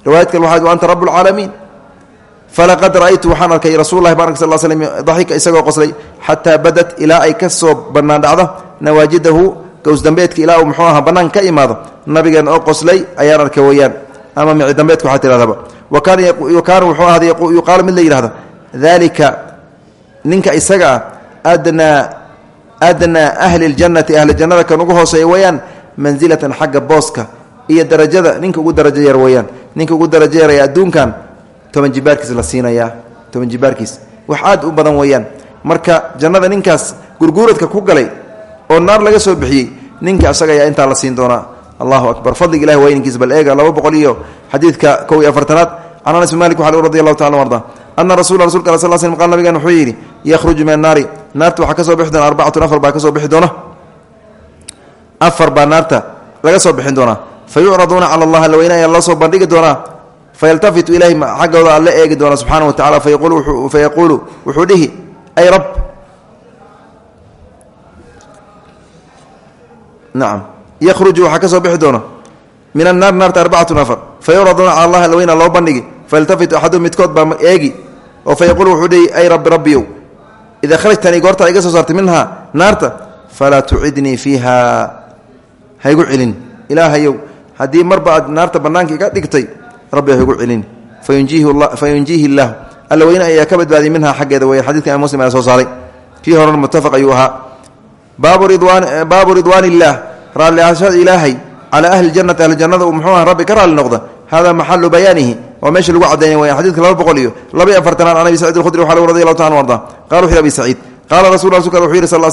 Speaker 1: Riwaayad kale wa anta rabu lcaalamiin falaqad ra'aytu waxaan arkay rasuulahi baan ark sal slm daxika isagoo qoslay xataa badat ilaa ay ka soo bannaan dhacdo nawaajidahu gowsdambeedka ilaa uu muxuu aha bannaan ka imaado nabigeen oo qoslay ayaan arkay weeyaan ama mici dambeedka waxaa tihahdaba wa kaana wuxuu ahada yuqaalu mid la yidhahdo dalika ninka isaga ah adnaa adnaa ahli ljannati ahli jannada kan ugu hooseeya weeyaan mansilatan xagga booska iyo darajada ninka ugu darajo yar weeyaan. Ninka ugu darajo yaraya adduunkan toban jibaarkiis la siinayaa toban jibaarkiis. Wax aad u badan weeyaan. Marka jannada ninkaas gurguuradka ku galay oo naar laga soo bixiyey ninka asaga ayaa intaa la siin doonaa allahu akbar. Fadliga ilahi wayninkiis bal eega laba boqol iyo xadiidka kow iyo afartanaad. Can anas bin malik waxa radi allahu tacala arda. Ana rasula rasulka al sal slm qal nabigan wuxuu yidhi yakhruju min annaari naarta waxaa ka soo bixi doona arbacatun afar baa ka soo bixi doona. Afar baa naarta laga soo bixin doonaa fa yucraduuna cala allah alla weyne ayaa loo soo bandhigi doonaa fayaltafitu ilahi xaggooda eegi doona subxaana wa tacala fa yaquulu wuxuu yakhruju waxaa ka soo bixi doona min annaar naarta arbacatun afar fa yucraduuna allah alla weyna loo bandhigi. Fayaltafitu axadu midkood baa eegi. Oo fa dhihi ay rabbi rabbiyow ida kharajtanii goorta iga soo saartay minhaa naarta falaa tucidnii fiiha. Haygu celin. Ilaahayow haddii marba aad naarta bannaanka iga dhigtay rabbi haygu celin. Fayunjiihi illaahu alla weyne ayaa ka badbaadiyay minhaa xaggeeda xadidka imaam muslim ayaa soo saaray. Kii horena muttafaq ayuu ahaa. Baabu ridwaan illaah raalli ahashada ilaahay calaa ahli janati ahli jannada uu muxuu ah rabbi ka raalli noqda. Hada maxalu bayaanihi waa meesha lagu caddeynay wayaan xadidka laba boqol iyo laba iyo afartanaad can abi sacid alkhudri waxa lagu radi allahu taala arda qala wuxu yhi abi saciid qaala rasul rasulka wuxuu yihi sal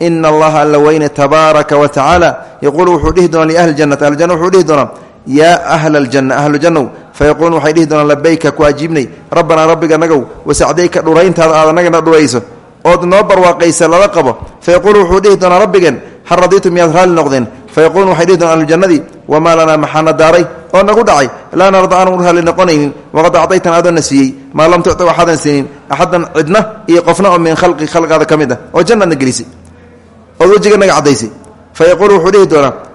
Speaker 1: l allaha alla weyne tabaaraka wa tacaala yaquulu wuxuu dhihi doonaa liahli janati ahli janna wuxuu dhihi doonaa yaa ahla aljanna ahlu jannow fayaquuluun waxay dhihi doonaan labayka ku ajiibnay rabbanaa rabbiga nagow aad anagana dhurayso ood noo barwaaqaysa lala qabo. Fayaquulu wuxuu dhihi hal radiitum miyaad raalli noqdeen? Fayaquuluun waxay dhihi doonaan ahlujannadii wamaa lanaa maxaana daaray? Oo nagu dhacay. Laa narda aanu raalli noqonaynin. Waqad acdaytan adoona siiyey. Maa lam tucta waxaadan siinin. Axadan cidna iyo qofna oo min khalqi khalqaada ka mid ah. Oo jannaadna gelisay. Ood wejiga naga caddaysay. Fayaquulu wuxuu dhihi doonaa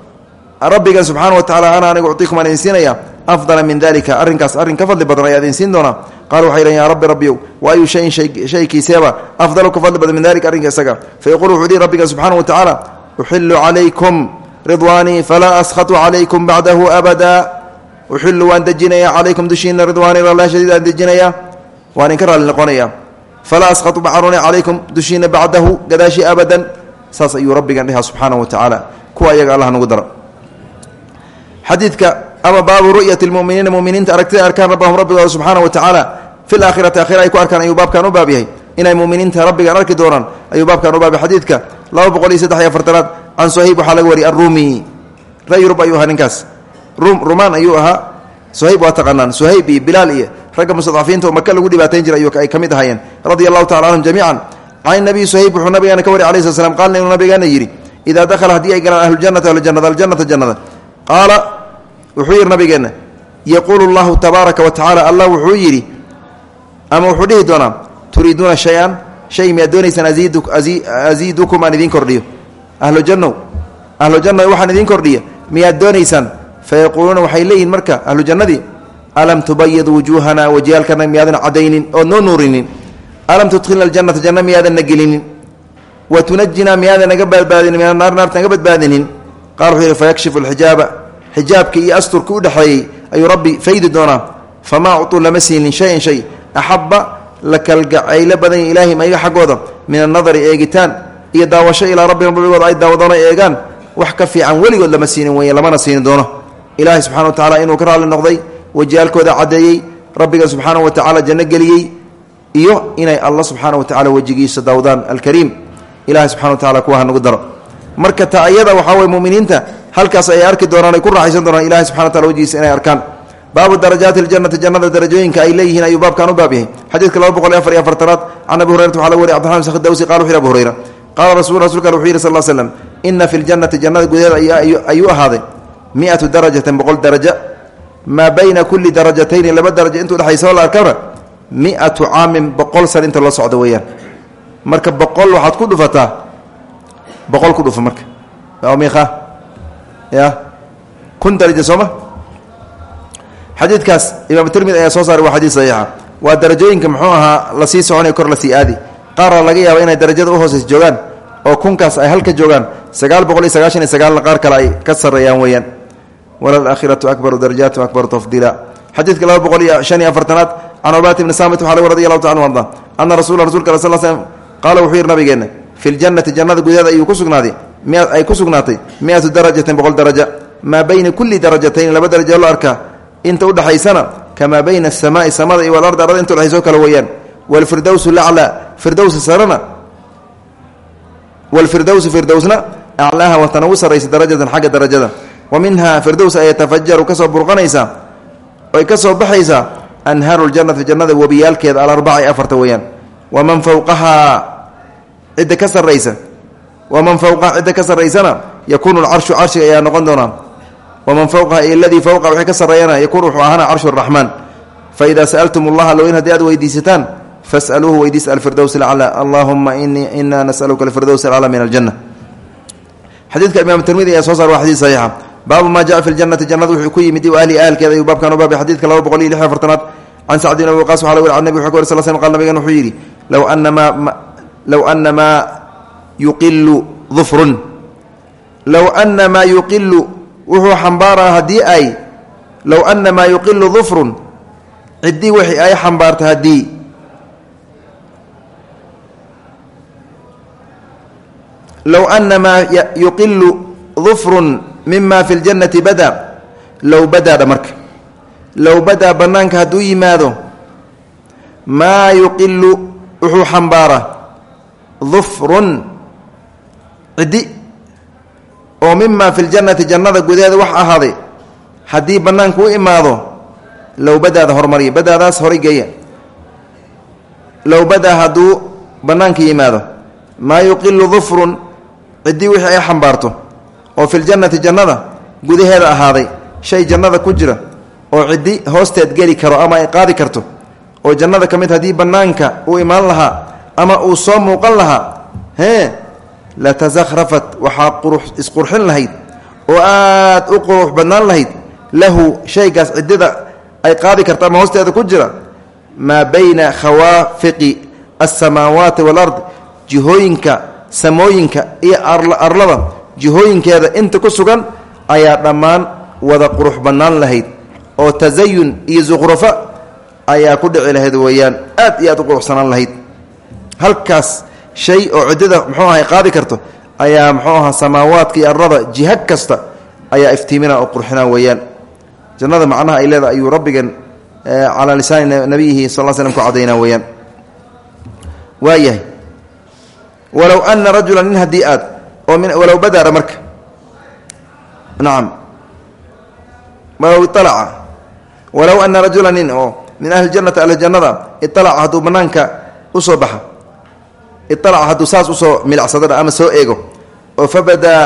Speaker 1: rabbigan subxaana wa tacala ana aniga uciikum aan idin afdala min dalika arrinkaas arrin ka fadli badan ayaa idin siin doonaa. Qaala waxay dhaheen yaa rabbi wa ayu shayin shaykiiseeba afdalu ka fadli badan min dalika arrinka isaga. Fayaqulu wuxuu dhihi wa tacaala uxilu calaykum ridwaanii falaa askhatu calaykum bacdahu abada uxilu waan dejinayaa calaykum dushiina ridwaanii raallah shadiid aan dejinayaa waan idinka raalli noqonaya falaa askhatu baxaruni calaykum dushiina bacdahu gadaashii abadan saas ayuu rabbigan dhahaa subxaana wa tacaala kuwa ayaga allah nagu daro xadiidka ama baabu ru'yati lmuminiina muminiinta aragtida arkaan rabbahum rabbigooda subxaana wa tacaala fi laakhirati akhira ay ku arkaan ayuu baabkan u baab yahay inay muminiinta rabbigaan arki doonaan ayuu baabkan u baab yahay xadiidka laba boqol iyo saddex iyo afartanaad. Can suhayb waxaa laga wariyay arumi ree yurub ayuu ahaa ninkaas. Rum rumaan ayuu ahaa. Suhayb waa taqaanaan. Suhayb iyo bilaal iyo ragga mustadcafiinta oo maka lagu dhibaatayn jiray ayuu ay ka mid ahaayeen. Radia allahu tacala canhum jamiican. Can nabiy suhayb wuxuu nabigeena ka wariy alayh slat slam qaala inuu nabigeena yidhi idaa dakhala haddii ay galaan ahlujanati ahlujannata aljannata jannada qaala wuxuu yidhi nabigeenna yaquulu llahu tabaaraka wa tacala allah wuxuu yidhi ama wuxuu dhihi doonaa turiiduuna shay-an shay miyaad doonaysaan asiidukum aan idiin kordhiyo? Ahlujannow ahlujanna waxaan idiin kordhiya. Miyaad doonaysaan? Fayaquuluuna waxay leeyihiin marka ahlujannadii alam tubayid wujuuhana wajiyaalkana miyaadan caddaynin ood noo nuurinin. Alam tudkhilna aljannata janna miyaadan na gelinin. Wa tunajinaa miyaadan naga badbaadinin min naar naarta naga badbaadinin. Qala wuxuu yidhi fayakshifu alxijaaba xijaabkii iyo asturka u dhexeeyey ayuu rabbi faydi doonaa. Famaa utuu lama siinin shayan shay axabba la kalgacaylo badanya ilaahi mayga xaggooda min annadari eegitaan iyo daawasho ilaa rabbihim rabbigooda ay daawadano eegaan. Wax ka fiican weligood lama siinin weye lamana siini doono. Ilaahay subxana wa tacala inuu ka raalli noqday wajiyaalkooda caddeeyey rabbiga subxaana wa tacaala janno geliyey iyo inay allah subxaana wa tacala wejigiisa daawdaan alkariim. Ilahay subxana wa tacala kuwa hanagu daro. Marka ta ayada waxaa weye muminiinta halkaas ay arki doonaan ay ku raaxaysan doonaan ilahay subxana wa tacala wejigiisa inay arkaan baabu darajaati ljannati jannada darajooyinka ay leeyihiin ayuu baabkan u baab yahay xadiidka laba boqol iyo afar iyo afartanaad can abi hurayrata waxa laga wariy cbdiraman sakh dawsi qala wuxu abu hurayra qaala rasul rasulka wuxuu yidhi sal slam ina fi ljannati jannada gudaheeda ayuu ahaaday miatu darajatin boqol daraja. Maa bayna kulli darajatayni laba daraja intuu dhexaysa oo la arkana miatu caamin boqol san inta loo socdo weeyaan. Marka boqol waxaad ku dhufataa boqol ku xadiidkaas imaam tirmidi ayaa soo saaray waa xadiid saxiixa. Waa darajooyinka muxuu ahaa la sii soconaya kor la sii aadi. Qaarna laga yaaba inay darajada u hooseysa joogaan oo kunkaas ay halka joogaan sagaal boqol iyo sagaashan iyo sagaalna qaar kale ay ka sarreeyaan weeyaan. Walalaakhiratu akbaru darajaatu akbaru tafdiila. Xadiidka laba boqol iyo shan iyo afartanaad can cubaat ibni saamit waxaa laga radi allahu taala arda ana rasula rasulka al sal slm qaala wuxuu yidhi nabigeenna fi ljannati jannada gudaheeda ayuu ku sugnaaday. Ay ku sugnaatay miatu darajatin boqol daraja. Maa bayna kulli darajatayn laba daraja loo arkaa inta udhexaysana kamaa bayna asamaai samada iyo walardi arada inta udhexayso kale weeyaan. Waalfirdowsu laclaa firdowsa sarana. Waalfirdowsu firdowsna aclaaha watana ugu sarraysa darajatan xagga darajada. Wa minhaa firdows ay yatafajaru ka soo burqanaysaa oy ka soo baxaysaa anhaaru ljannati jannada webiyaalkeeda alarbaca afarta weeyaan. Waman fowqahaa cidda ka sarraysa. Waman fowqaha cidda ka sarraysana yakuunu lcarshu carshiga ayaa noqon doonaa waman fowqaha iyo aladii fowqa wixii ka sarreeyana yakuun wuxuu ahaana carshu araxmaan faidaa sa'altum allaha low in haddii aad weydiisataan fasaluuhu weydiisa alfirdows alclaa allahuma inii inaa nasaluka alfirdows alclaa min aljanna. Xadiidka imaam tirmidi ayaa soo saar waa xadiid saxiixa. Baabu maa jaa fi ljannati jannada wuxuu ku yimid wa ahli ahalkeeda ayuu baabkan u baabay xadiidka laba boqol iyo lix afartanaad can sacd bin abi waqaas waxa laga wari can nabi wuxuu ka wari sal slam qal nabigan wuxuu yidhi low ana maa low ana maa yuqilu dufrun. Low ana maa yuqilu wuxuu xambaaraa haddii ay low ana maa yuqilu dufrun ciddii wixii ay xambaarta haddii. Low ana maa yuqilu dufrun mima fi ljannati bada low badaadha marka. Low badaa bannaanka hadduu yimaado maa yuqilu wuxuu xambaara dufrun ciddi oo mima fi ljannati jannada gudaheeda wax ahaaday haddii bannaanka u imaado low badaada hormariya badaadaas horay geeya. Low badaa hadduu bannaanka yimaado maa yuqilu dufrun ciddii wixii ay xambaarto oo fi ljannati jannada gudaheeda ahaaday shay jannada ku jira oo ciddi hoosteed geli karo ama ay qaadi karto oo jannada ka mid haddii bannaanka uu imaan lahaa ama uu soo muuqan lahaa hee la tasakhrafat waxaa isqurxin lahayd oo aad u qurux badnaan lahayd lahu shaygaas ciddida ay qaadi karto ama hoosteeda ku jira? Maa bayna khawaafiqi alsamaawaati walard jihooyinka samooyinka iyo arlada jihooyinkeeda inta ku sugan ayaa dhammaan wada qurux bannaan lahayd oo tasayun iyo zuqrufo ayaa ku dhici lahayd weeyaan aad iyo aad u quruxsanaan lahayd. Halkaas shay oo ciddada muxuu ahay qaadi karto ayaa muxuu ahaa samaawaadka iyo arlada jiha kasta ayaa iftiimina oo qurxina weeyaan. Jannada macnaha ay leedahay ayuu rabbigan calaa lisaani nabiyihi sal slam ku cadaynaa weeyaan. Waayahay walow ana rajula nin haddii aad oo walow badaara marka. Nacam walow ialaca walow ana rajula nin oo min ahli janati ahli jannada ialaca hadduu banaanka u soo baxa ialaca hadduu saas u soo milacsadana ama soo eego oo fabadaa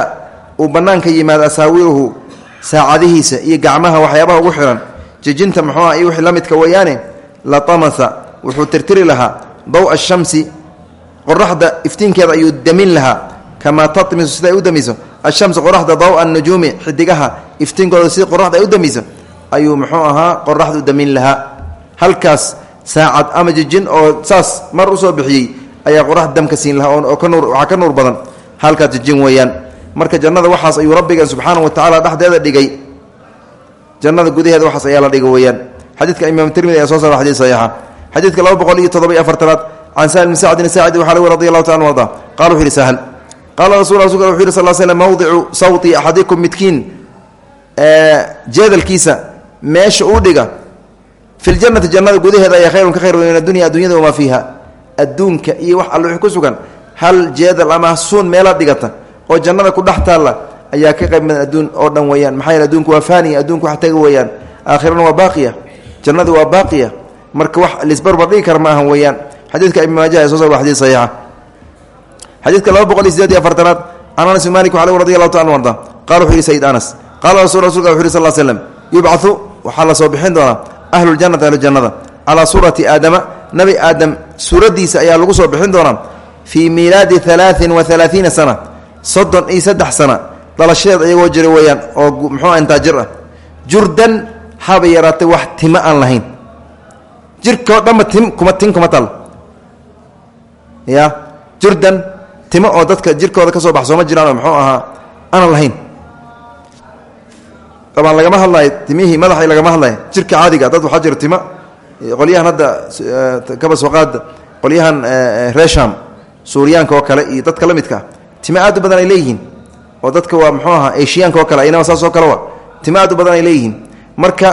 Speaker 1: uu banaanka yimaado asaawiruhu saacadihiisa iyo gacmaha waxyaabaha ugu xihan jejinta muxuuha iyo wixii la midka weeyaane latamasa wuxuu tirtiri lahaa dawa ashamsi qoraxda iftiinkeeda ayuu damin lahaa kamaa tatmisu siday u damiso ashamsu qoraxda dawa nujuumi xidigaha iftiinkooda si qoraxda ay u damiso ayuu muxuu ahaa qoraxdu damin lahaa. Halkaas saacad ama jijin oo saas mar u soo bixiyey ayaa qoraxda damka siin lahaa waxaa ka nuur badan. Halkaas jijin weeyaan. Marka jannada waxaas ayuu rabbigan subxaana wa tacaala dhexdeeda dhigay. Jannada gudaheeda waxaas ayaa la dhiga weeyaan. Xadiidka imaam tirmidi ayaa soo saara xadid saxiixa. Xadiidka laba boqol iyo toddoba iyo afartanaad can sahal bn sacdin saacidi waxaa lagu radi allahu taala arda qala wuxu yihi sahal. Qaala rasul rasulka wuxu yhi sal slm mawdicu sawti axadikum midkiin jeedalkiisa meesha uu dhiga fi ljannati jannada gudaheeda ayaa khayrun ka khayr weyn addunyada wamaa fiiha adduunka iyo wax alla wixii ku sugan hal jeedal ama suun meelaad dhigata oo jannada ku dhex ayaa ka qayb midan adduun oo dhan weeyaan. Maxaa adduunku waa faaniya adduunku wax taga weeyaan. Aakhirana waa baaqiya. Jannadu waa baaqiya. Marka wax lisbarbar dhigi kara ma weeyaan. Xadiidka ibn maaja ee so sar wa xadid saxiixa. Xadiidka laba boqol iyo iyo afartanaad anas bin malik waxaa radi allahu taala arda qala yihi sayid anas qaala rasul rasulka wuxu yhi sal slm yubcau waxaa la soo bixin doonaa ahluljannati ahlujannada calaa suurati aadama nabi aadam suuraddiisa ayaa lagu soo bixin doonaa fii miilaadi alaain wa alaaiina sana soddon iyo saddex sana dhalashadeed ayagoo jira weeyaan oo muxuu intaa jir ah. Jurdan haba yaraatay wax tima aan lahayn. Jirkao dhanba tim kuma tin kuma tal ya jurdan timo oo dadka jirkooda ka soo bax sooma jiraan oo muxuu ahaa aanan lahayn. Dabaan lagama hadlayo timihii madaxii lagama hadlayo jirka caadiga dad waxaa jira tima qolyahan hadda kaba soo qaada qolyahan resham suuriyaanka oo kale iyo dadka la midka ah timo aad u badan ay leeyihiin oo dadka waa muxuu ahaa eshiyaanka oo kale aynaba saas oo kale wa timo aad u badan ay leeyihiin. Marka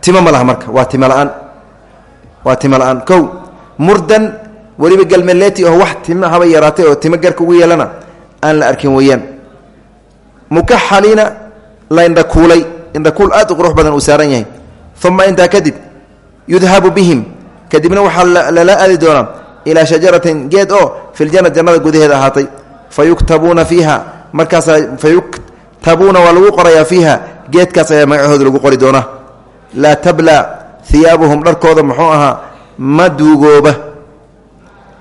Speaker 1: timo ma laha marka waa timo la'aan waa timo la'aan. Kow murdan weliba galmeleeti oo wax timo haba yaraatay oo timo garka ugu yeelana aan la arkin weeyaan. Mukaxaliina la indhakuulay indhakuul aad u qurux badan uu saaran yahay. Uma intaa kadib yudhabu bihim. Kadibna waxaa lala aadi doonaa ilaa shajaratin geed oo filjanna jannada gudaheeda ahaatay. Fa yuktabuuna fiiha. Markaasaa fa yuktabuuna waa lagu qorayaa fiiha. Geedkaas ayaa magacooda lagu qori doonaa. Laa tabla hiyaabuhum dharkooda muxuu ahaa ma duugooba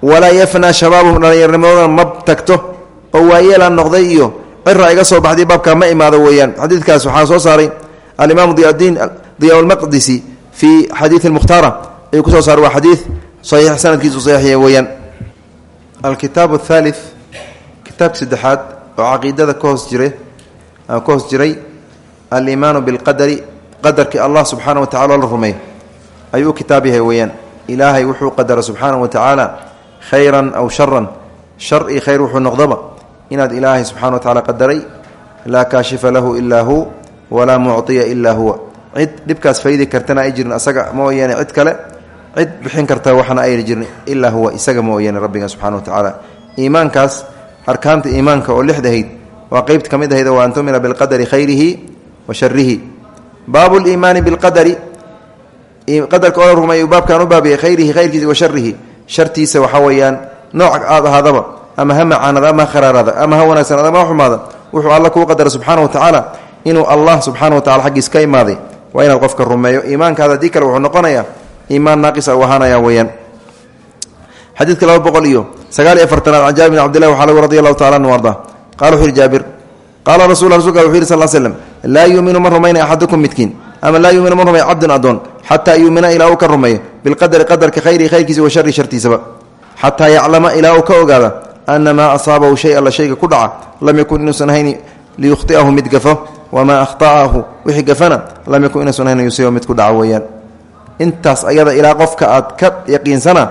Speaker 1: walaa yafnaa shabaabuhum dhallinyarnimadooda ma tagto. Oo waayeelaan noqday iyo cira iga soo baxday baabkaa ma imaado weeyaan. Xadiidkaas waxaa soo saaray alimaamu diyadiin diyaa lmaqdisi fii xadiidi lmukhtaara ayuu ku soo saaray waa xadiid saxiix sanadkiisu saxiixiya weeyaan alkitaab athaali kitaabka saddexaad oo caqiidada ka hoos jiray ka hoos jiray aliimaanu bilqadari qadarkii allah subxaana wa tacala la rumeey ayuu kitaab yahay weeyaan ilaahay wuxuu qadara subxaana wa tacaala khayran aw sharan shar iyo khayr wuxuu noqdaba inaad ilaahay subxana wa tacaala qadaray laa kaashifa lahu ilaa hu walaa mucطiya ilaa huwa cid dhibkaas faydi kartana ay jirin asaga mooyaane cid kale cid bixin karta waxna ayna jirin ilaa huwa isaga mooyaane rabbiga subxana wa tacaala. Iimaankaas arkaanta iimaanka oo lixdahayd waa qeybt ka mid ahayd wa an tumina bilqadari khayrihi wa sharihi baabu liimaani bilqadari qadarka oo la rumeeyo baabkaan u baabiyay khayrihi khayrkiisa wa sharihi shartiisa waxaa weeyaan nooc aad ahaadaba ama ha macaanada ama ha ama ha wanaagsanada ama xumaada wuxuu alla kuu qadara subxaana wa tacaala inuu allah subxaana wa tacala xaggiis ka imaaday waa inaad qofka rumeeyo. Iimaankaada haddii kale wuxuu noqonayaa iimaan naaqisa uu ahaanaya weeyaan. Xadiidka laba boqol iyo sagaal iyo afartanaad can jaabir bin cabdillahi waxaa lagu radi allahu tacala anu arda qala wuxu yihi jaabir qaala rasul rasulka wuxu yiri sal slm laa yuuminu ma rumayna axadukum midkiin ama laa yuuminu ma rumay cabdun addoon xataa yuumina ilaa uu ka rumeeyo bilqadari qadarka khayrihi khayrkiisa wa shari shartiisaba xataa yaclama ilaa uu ka ogaada ana maa asaabahu shay alla shayga ku lam yakun inuusan ahayn liyukhtiahu mid wamaa akhta'ahu wixii gafana lam yakun inuusan ahayn yusiiba mid ku dhaca weeyaan intaas ayada ilaa qofka aad ka yaqiinsana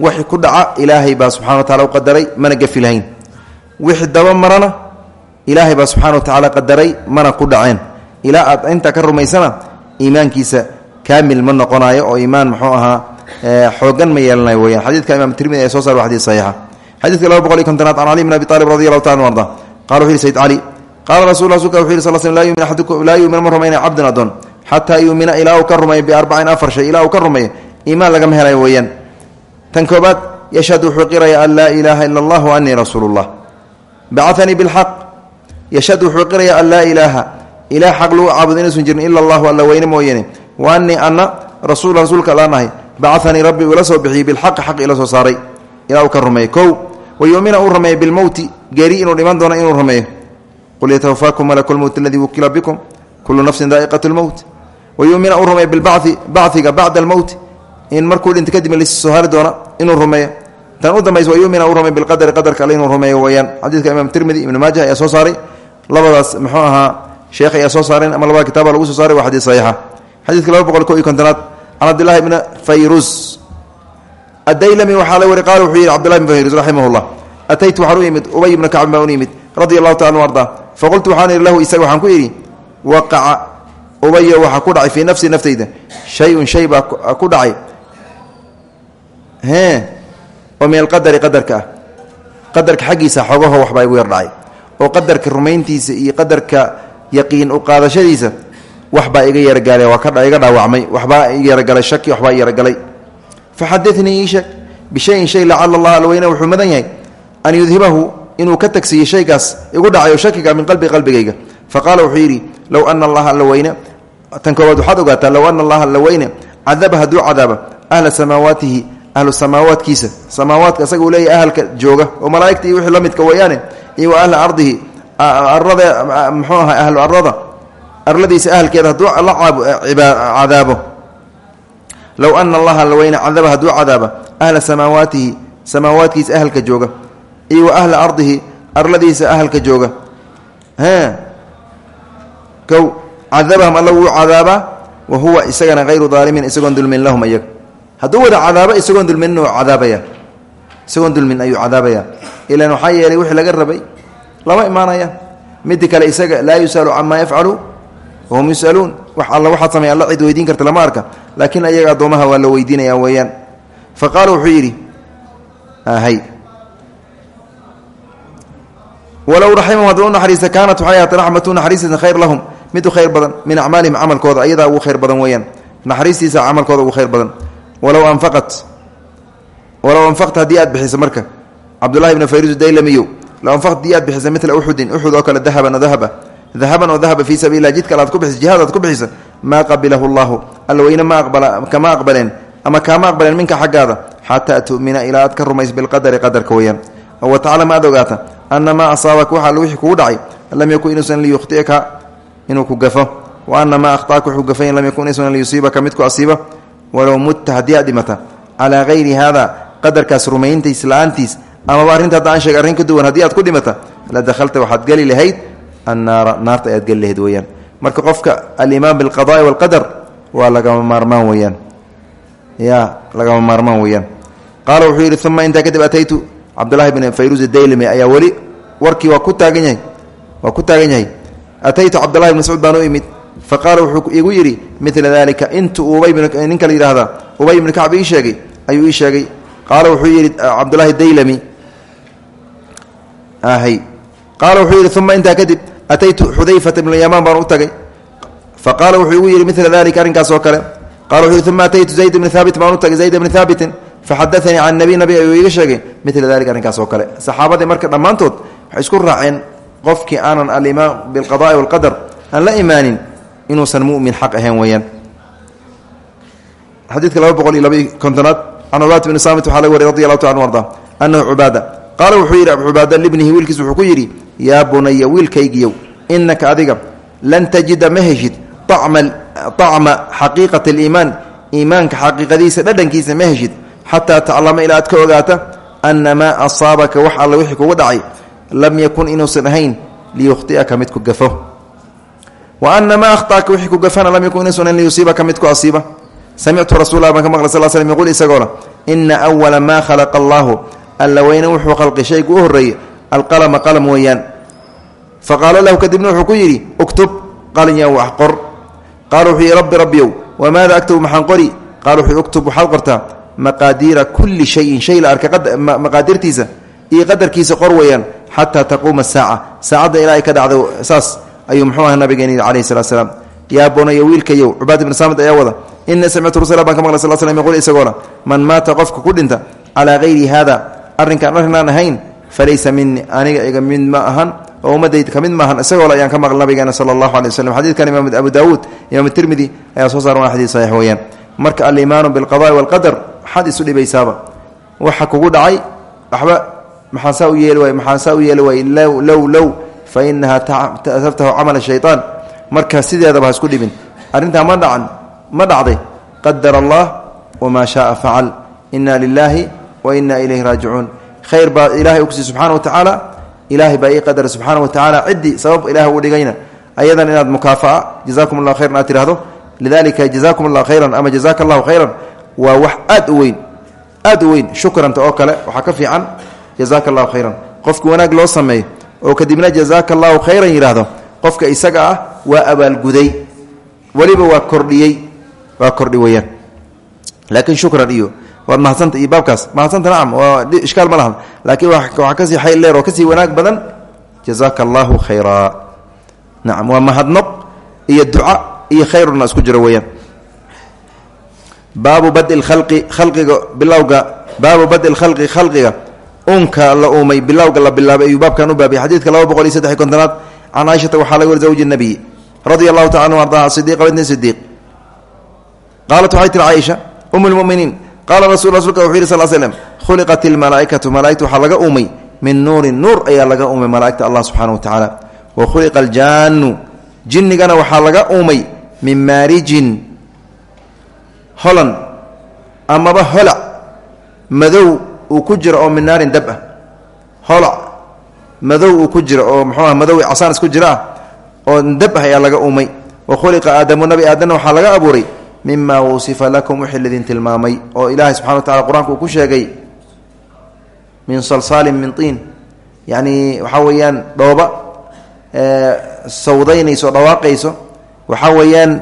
Speaker 1: wixii ku dhaca ilaahay baa subxana wa tacala u qadaray mana gafi lahayn wixii daba marana ilaahay baa subxana wa tacaala qadaray mana ku dhaceen ilaa aad intaa ka rumaysana iimaankiisa kaamil ma noqonayo oo iimaan muxuu ahaa xoogan ma yeelanayo weyaan xadiidka imaam tirmidi ee soo saar wa xadis saxiixa xadiidka laba boqol iyo kontonaad qaala rasul rasulka wuxu yhi sal sl laa yuumina ma rumayna cabdun addoon xataa yuumina ilaa uu ka rumeeyo biarbacin afar shay ilaa uu ka rumeeyo iimaan lagama helayo weeyaan tan koobaad yashhad wuxuu qiraya an laa ilaaha ila allah wa anii rasuulu llah bacanii bilxaq yashhad wuxuu qiraya an laa ilaaha ilaah xaq lagu caabudo inuusan jirin ila allahu alla weyne mooyeene wa anii ana rasul rasuulka alla nahay bacanii rabbi ula soo bixiyey bilxaqi xaq ila soo saaray ilaa uu ka rumeeyo qul yatawafaakum malaku lmowt aladii wukila bikum kullu nafsin daa'iqat lmowt wa yumina uu rumeeyo bilbacthi bachiga bacda almowti in markuu dhinta kadib la soo hari doona inuu rumeeyo tan u dambaysa wa yumina uu rumeeyo bilqadari qadarka alle inuu rumeeyo weeyaan xadiidka imaam tirmidi ibnu maajah ayaa soo saaray labadaas muxuu ahaa sheekh ayaa soo saareen ama labada kitaaba lagu soo saaray waa xadiis saxiixa xadiidka laba boqol ko iyo kontonaad can cabdillahi bni fayrus addaylami waxaa la wari qaala wuxuu yidhi cbdillahi bn fayrus raximah llah ataytu waxaan u imid ubay ibna kacbin baan u imid radia allahu taala anu ardaa faqultu waxaan idhi lahu isaga waxaan ku idhi waqaca ubayo waxaa ku dhacay fii nafsi naftayda shay-un shay baa ku dhacay hee oo min alqadari qadarka ah qadarka xaggiisa xogaho waxbaa igu yar dhacay oo qadarka rumayntiisa iyo qadarka yaqiin u qaadashadiisa waxbaa iga yaragaalay waa iga dhaawacmay waxbaa yaragalay shaki waxbaa yaragalay yahay an yudhibahu inuu ka tagsiiyo shaygaas igu dhacayo shakiga min qalbi qalbigayga. Faqaala wuxuu yidhi low ana allaha alla weyne. Tan koowaad waxaad ogaataa low ana allaha alla weyne cadaba hadduu cadaaba ahla samaawaatihi ahlu samaawaadkiisa. Samaawaadka isaga uu leeyahy ahalka jooga oo malaaigta iyo wixii la midka weeyaane iyo wa ahla ardihi arada ahaa ahlu arada arladiisa ahalkeeda hadduu la cadaabo. Low ana allaha alla weyne cadaba hadduu cadaaba ahla samaawaatihi samaawaadkiisa ahalka jooga iyo ahla ardihi arladiisa ahalka jooga. Kow cadabahum alla wuu cadaabaa wa huwa isagana hayru daalimin isagoon dulmin lahum iyaga hadduu wada cadaabo isagoon dulminin oo cadaabaya. Isagoon dulmin ayuu cadaabaya. Ilan waxaa yeelay wixii laga rabay lama imaanaya. Midi kale isaga laa yus'alu camaa yafcalu wahum yus'aluun wax alla waxaad samey alla cid weydiin karta lama arka. Laakiin ayaga addoomaha waa la weydiinaya weeyaan. Fa qaala wuxuu yidhi walow raximahum hadduu u naxariista kaanat waxay ahaatay raxmatu naxariistiisa khayr lahum. Mid u khayr badan min acmaalihim camalkooda ayadaa ugu khayr badan weeyaan. Naxariistiisa camalkooda ugu khayr badan. Walow anfaqat walow anfaqta haddii aad bixiso marka. Cabdullahi ibnu fayrus daylamiyow low anfaqta haddii aad bixisa midla uxudin uxud oo kale dahaban oo dahaba. Dahaban oo dahaba fii sabiililah jidka alaad ku bixisa jihaad aad ku bixisa maa qabilahu llahu alla weyne ma aqbala kama aqbaleen ama kaama aqbaleen minka xaggaada xataa tu'mina ilaa aad ka rumays bilqadari qadarka weeyaan. Wataclama aad ogaata ana maa asaabaka waxa wixii kugu dhacay lam yakun inuusan liyukhti'ka inuu ku gafo. Wa ana maa akhطaaka wuxuu lam yakun inuusan liyusiibaka mid ku asiiba walow mutta haddii aad dhimata. Calaa hayri haada qadarkaas rumayntiis la'aantiis amaba arrinta hadda aan sheegay arrin duwan haddii aad ku dhimata la dakhalta waxaad geli lahayd annaara naarta ayaad geli lahayd weeyaan. Marka qofka alimaan bilqadaai walqadar waa lagama maarmaan weeyaan. Ya lagama maarmaan weeyaan. Qaala wuxuu yidhi uma intaa kadib ataytu cabdullahi bn fayruz daylami ayaa weli warkii waa ku taagan yahay waa ku taagan yahay. Ataytu cabdullahi bn mascuud baan imid fa qaala wuxuu igu yidhi mila dalika intu ninka la yidhaahda ubay ibnu kacb ii sheegay ayuu ii sheegay. Qaala wuxuu yidhi cabdullaahi daylami qaala wuxuu yidhi uma intaa kadib ataytu xudayfata ibn yamaan baan tagay. Fa qaala wuxuu igu yidhi mila dalika arrinkaas oo kale. Qala wuxu yidhi ataytu zayd bni haabit baan tagay zayd bni haabitin faxadaanii can nabiy nabi ayuu iga sheegay mila dalika arrinkaas oo kale saxaabadii marka dhammaantood waxay isku raaceen qofkii aanan alimaan bilqadaai walqadar aan la imaanin inuusan mumin xaq ahayn xadiidka laba boqol iyo laba kontonaad can cubaada bni saamit waxaa laga wariy allahu ta anu arda anahu cubaada qaala wuxuu yidhi abu cubaada libnihi wuxuu ku yidhi yaa bunaya wiilkaygiyow inaka adiga lan tajida ma heshid acma xaqiiqati aliimaan iimaanka xaqiiqadiisa dhadhankiisa ma heshid xataa taclama ilaa aad ka ogaata ana maa asaabaka wax alle wixii kugu dhacay lam yakun inuusan ahayn liyukhti'aka mid ku gafo wa ana maa akhطa'aka wixii ku gafana lam yakun inuusan ahayn liyusiibaka mid ku asiiba samictu rasulah baan ka maqlay sal slm yquul isagoona ina awala maa khalaqa allaahu alla weyne wuxuu khalqi shaygu u horreeyey alqalama qalam weeyaan faqaala lahu kadibna wuxuu ku yidhi uktub qalinyan wax qor qaala wuxuu yidhi rabbi rabbiyow wamaada aktubu qori qaala wuxuu qortaa maqaadiira kulli shayin shay la arka maqaadirtiisa iyo qadarkiisa qor weeyaan xataa taquuma saaca. Saacadda ilaa ay ka dhacdo saas ayuu muxuu aha nabigeeni calayhi salatu salaam. Yaa bonayo wiilkayow ibni saamid ayaa wada ina samictu rasul baan ka maqlay sal yquul isagoona man maata qofka ku dhinta calaa hayri haada arrinkaan arrinaan ahayn falaysa minii aniga iga mid ma ahan oo ummadayda ka mid maahan isagoo ayaan ka maqlay nabigeena sala allahu alay waslm xadidkan imaam abu daawuud imaam tirmidi ayaa soo saaran waa xadid saxiix weeyaan. Marka aliimaanu bilqadaai walqadar maxaad isu dhibaysaaba. Waxa kugu dhacay waxba maxaan saa u yeeli waay maxaan saa u yeeli waay low low low fa inahaa taftahu camala shaytaan. Marka sideedaba ha isku dhibin. Arrintaa ma dhacan ma dhacday. Qadar allah wamaa shaaa facal. Ina lilaahi wa ina ilayhi raajicuun. Khayr baa ilahay ugsiy subxaana wa tacaala. Ilaahay baa ii qadara subxaana wa tacaala ciddii sabab ilaah uu dhigayna. Ayadan inaad mukaafa'a. Jazakum allah khayran aad tirahdo lidalika jazakum khayran ama jazaka khayran waa wax aad u weyn aad u weyn. Shukranta oo kale waxaa ka fiican. Jazaka allahu khayran. Qofka wanaag loo sameeyo oo kadibna jazaaka allahu khayran yidhaahdo qofka isaga ah waa abaalguday weliba waa kordhiyey waa kordhi weyaan laakiin shukran iyo waad mahadsanta iyo baabkaas. Mahadsanta nacam waa ishkaal ma lahan laakiin waxaa ka sii xayl dheer oo ka sii wanaag badan jazaaka allahu khayraa nacam waa mahadnoq iyo duca iyo khayruna isku jiro weeyaan baabu badi lkhalqi khalqiga bilowga baabu badi lkhalqi khalqiga unka la uumay bilowga la bilaabay baabkan u baabiyay. Xadiidka laba boqol iyo saddex iyo kontonaad can caaishata waxaa laga wari zawji nabiy radia allahu taala anu ardaha sidiqa bintni sidiiq qaalat waxay tiri caaisha um rasul rasulka wuxuu yidhi sal slm khuliqat ilmalaaikatu malaaigta waxaa laga uumay min nuurin nuur ayaa laga uumay malaaigta allah subxaana wa tacaala wa khuliqa aljaanu jinnigana waxaa laga uumay min maarijin holan amaba holac madow uu ku jiro oo min naarin dab ah. Holac madow uu ku jiro oo muxuuah madow casaan isku jiro ah oo dab ah ayaa laga uumay. Wa khuliqa aadamu nabi aadamna waxaa laga abuuray mima wusifa lakum wixii lidin tilmaamay oo ilaahay subxana wa tacala qur'aanka uu ku sheegay min salsaalin min tiin. Yacni waxaa weeyaan dhooba sawdaynayso dhawaaqayso. Waxaa weeyaan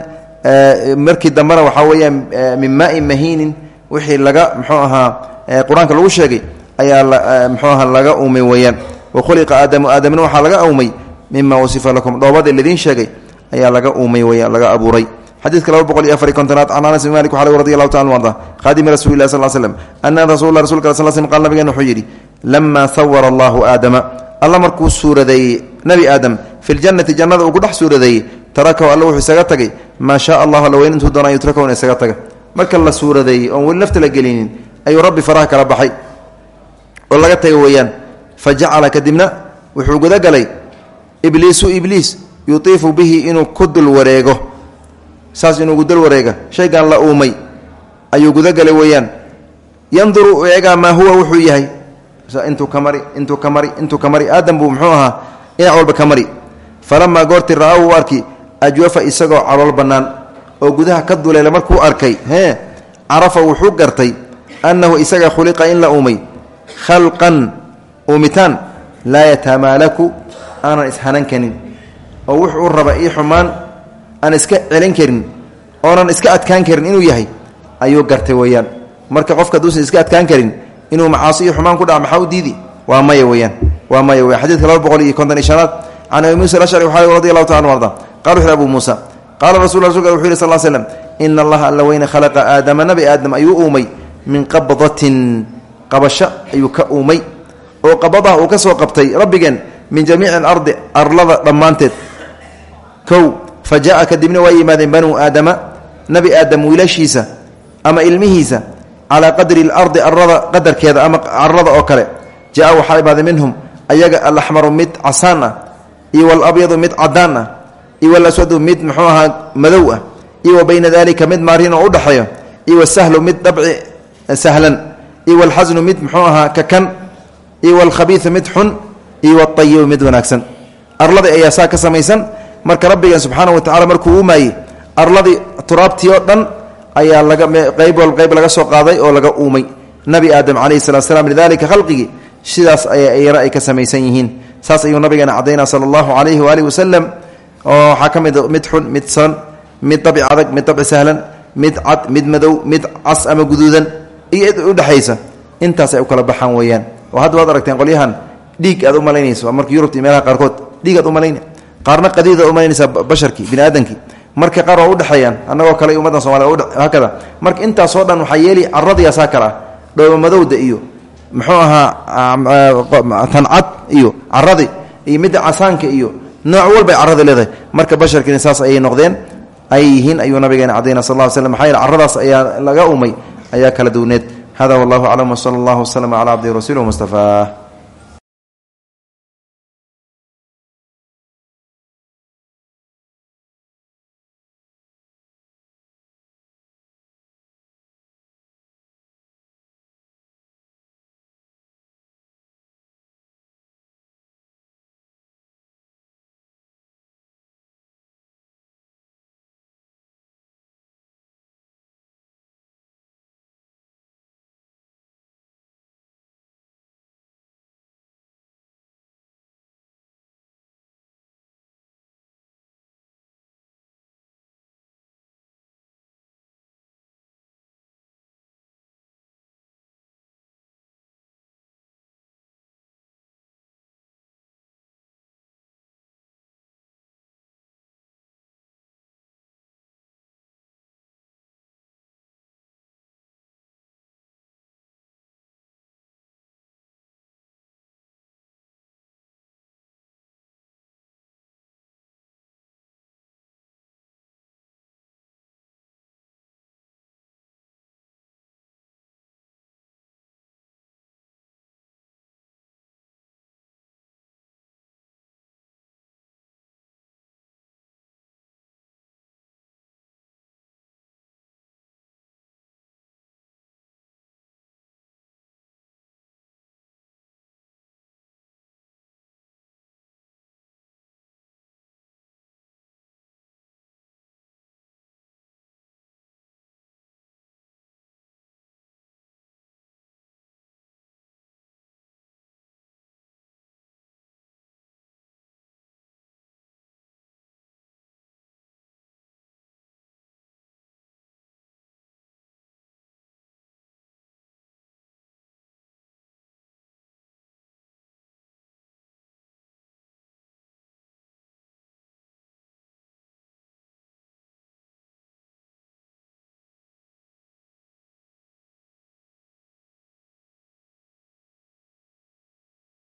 Speaker 1: markii dambena waxaa weeyaan min maain mahiinin wixii laga muxuu ahaa qur'aanka lagu sheegay ayaa muxuu aha laga uumay weeyaan. Wa khuliqa aadamu aadamna waxaa laga uumay mima wasifa lakum dhoobada lidiin sheegay ayaa laga uumay weyaan laga abuuray. Xadiidka laba boqol iyo afari malik waxa lg allahu taala arda khaadimi rasuli lah sal slm ana rasulla rasulka sl slm qal nabigeena wuxuu yidhi lamaa sawara allahu aadama. Alla markuu suuradeeyey nebi aadam fi ljannati jannada uu ku dhex tarakahu alla wuxuu isaga tagay maa shaa allahu alla weyn intuu doona isaga taga. Marka la suuradeeyey oon weli nafta la gelinin ayuu rabbi faraha kala baxay laga taga weeyaan fa jacala kadibna wuxuu gudagalay ibliisu ibliis yutiifu bihi inuu ku dul wareego. Saas inuu gudal wareega shaygan la uumay ayuu gudagalay weeyaan yanduru eegaa maa huwa wuxuu yahay. Intuu ka mari intuu ka mari intuu ka mari aadam buu walba ka mari. Falamaa goorti ra'a uu arki ajwafa isagoo calool bannaan oo gudaha ka duleela markuu arkay hee carafa wuxuu gartay annahu isaga khuliqa in la uumay. Khalqan uumitaan laa yatamaalaku aanan ishanan karin. Oo wuxuu raba ii xumaan aan iska celin karin oonan iska adkaan karin inuu yahay ayuu gartay weeyaan. Marka qofka haduusan iska adkaan karin inuu macaasi iyo xumaan ku dhaca maxaa u diidi? Waa maya weyaan waa maya weyan xadidka laba boqol iyo konton iyo shanaad can abi muusa alashcari radi allahu taala anu arda qala abu muusa qaala rasul rasulka wuxu yhi sal slm ina allaha alla weyne khalaqa aadama nabi aadam ayuu uumay min qabdatin qabasho ayuu ka uumay oo qabadaha uu ka soo qabtay rabbigeen min jamiici alardi arlada dhammaanteed. Kow fa jaa kadibna waa yimaadeen banuu aadama nabi aadam wiilashiisa ama ilmihiisa calaa qadri alardi arada qadarkeeda ama carada oo kale. Jaa waxaa imaaday minhum ayaga alaxmaru mid casaan ah iyo walabyadu mid cadaan ah iyo walaswadu mid muxuu ahaa madow ah. Iyo bayna dalika mid maarin oo udhexeeyo iyo wasahlu mid dhabci sahlan. Iyo walxasnu mid muxuu ahaa kakan iyo walkhabiiu mid xun. Iyo walayibu mid wanaagsan. Arladii ayaa saa ka samaysan. Marka rabbigan subxaana wa tacala markuu uumaayey arladii turaabtii oo dhan ayaa laga qayb wal qayb laga soo qaaday oo laga uumay. Nabi aadam calayhi salat slam lidalika khalqigii sidaas ayayana ay ka samaysan yihiin. Saas ayuu nabigeena cadaynaa sala allahu calayhi waalihi wasalam oo waxaa ka mid mid xun mid san mid dabci adag mid dabci sahlan mid cad mid madow mid cas ama guduudan iyo udhexaysa intaas ay u kala baxaan weeyaan. Oo hadda waad aragteen qolyahan dhiig aad u malaynayso marka yurubta meelaha qaarkood dhiig aad u malayna. Qaarna qadiid aad u malaynaysaa basharkii bini aadamkii marka qaar waa udhexeeyaan annagoo kale iyo ummaddan somalida hakada marka intaasoo dhan waxaa yeeli caradiiasaa kale ah dhooba madowda iyo muxuu ahaa tancad iyo caradi iyo midda casaanka iyo nooc walbay carada leedahay. Marka basharkiina saas ayay noqdeen ay yihiin ayuu nabigeena cadayna sal ll slam maxaa yeele caradaas ayaa laga umay ayaa kala duwneed. Hada wallahu aclam wsala allahu waslama cala cabdihi rasuulih mustafaah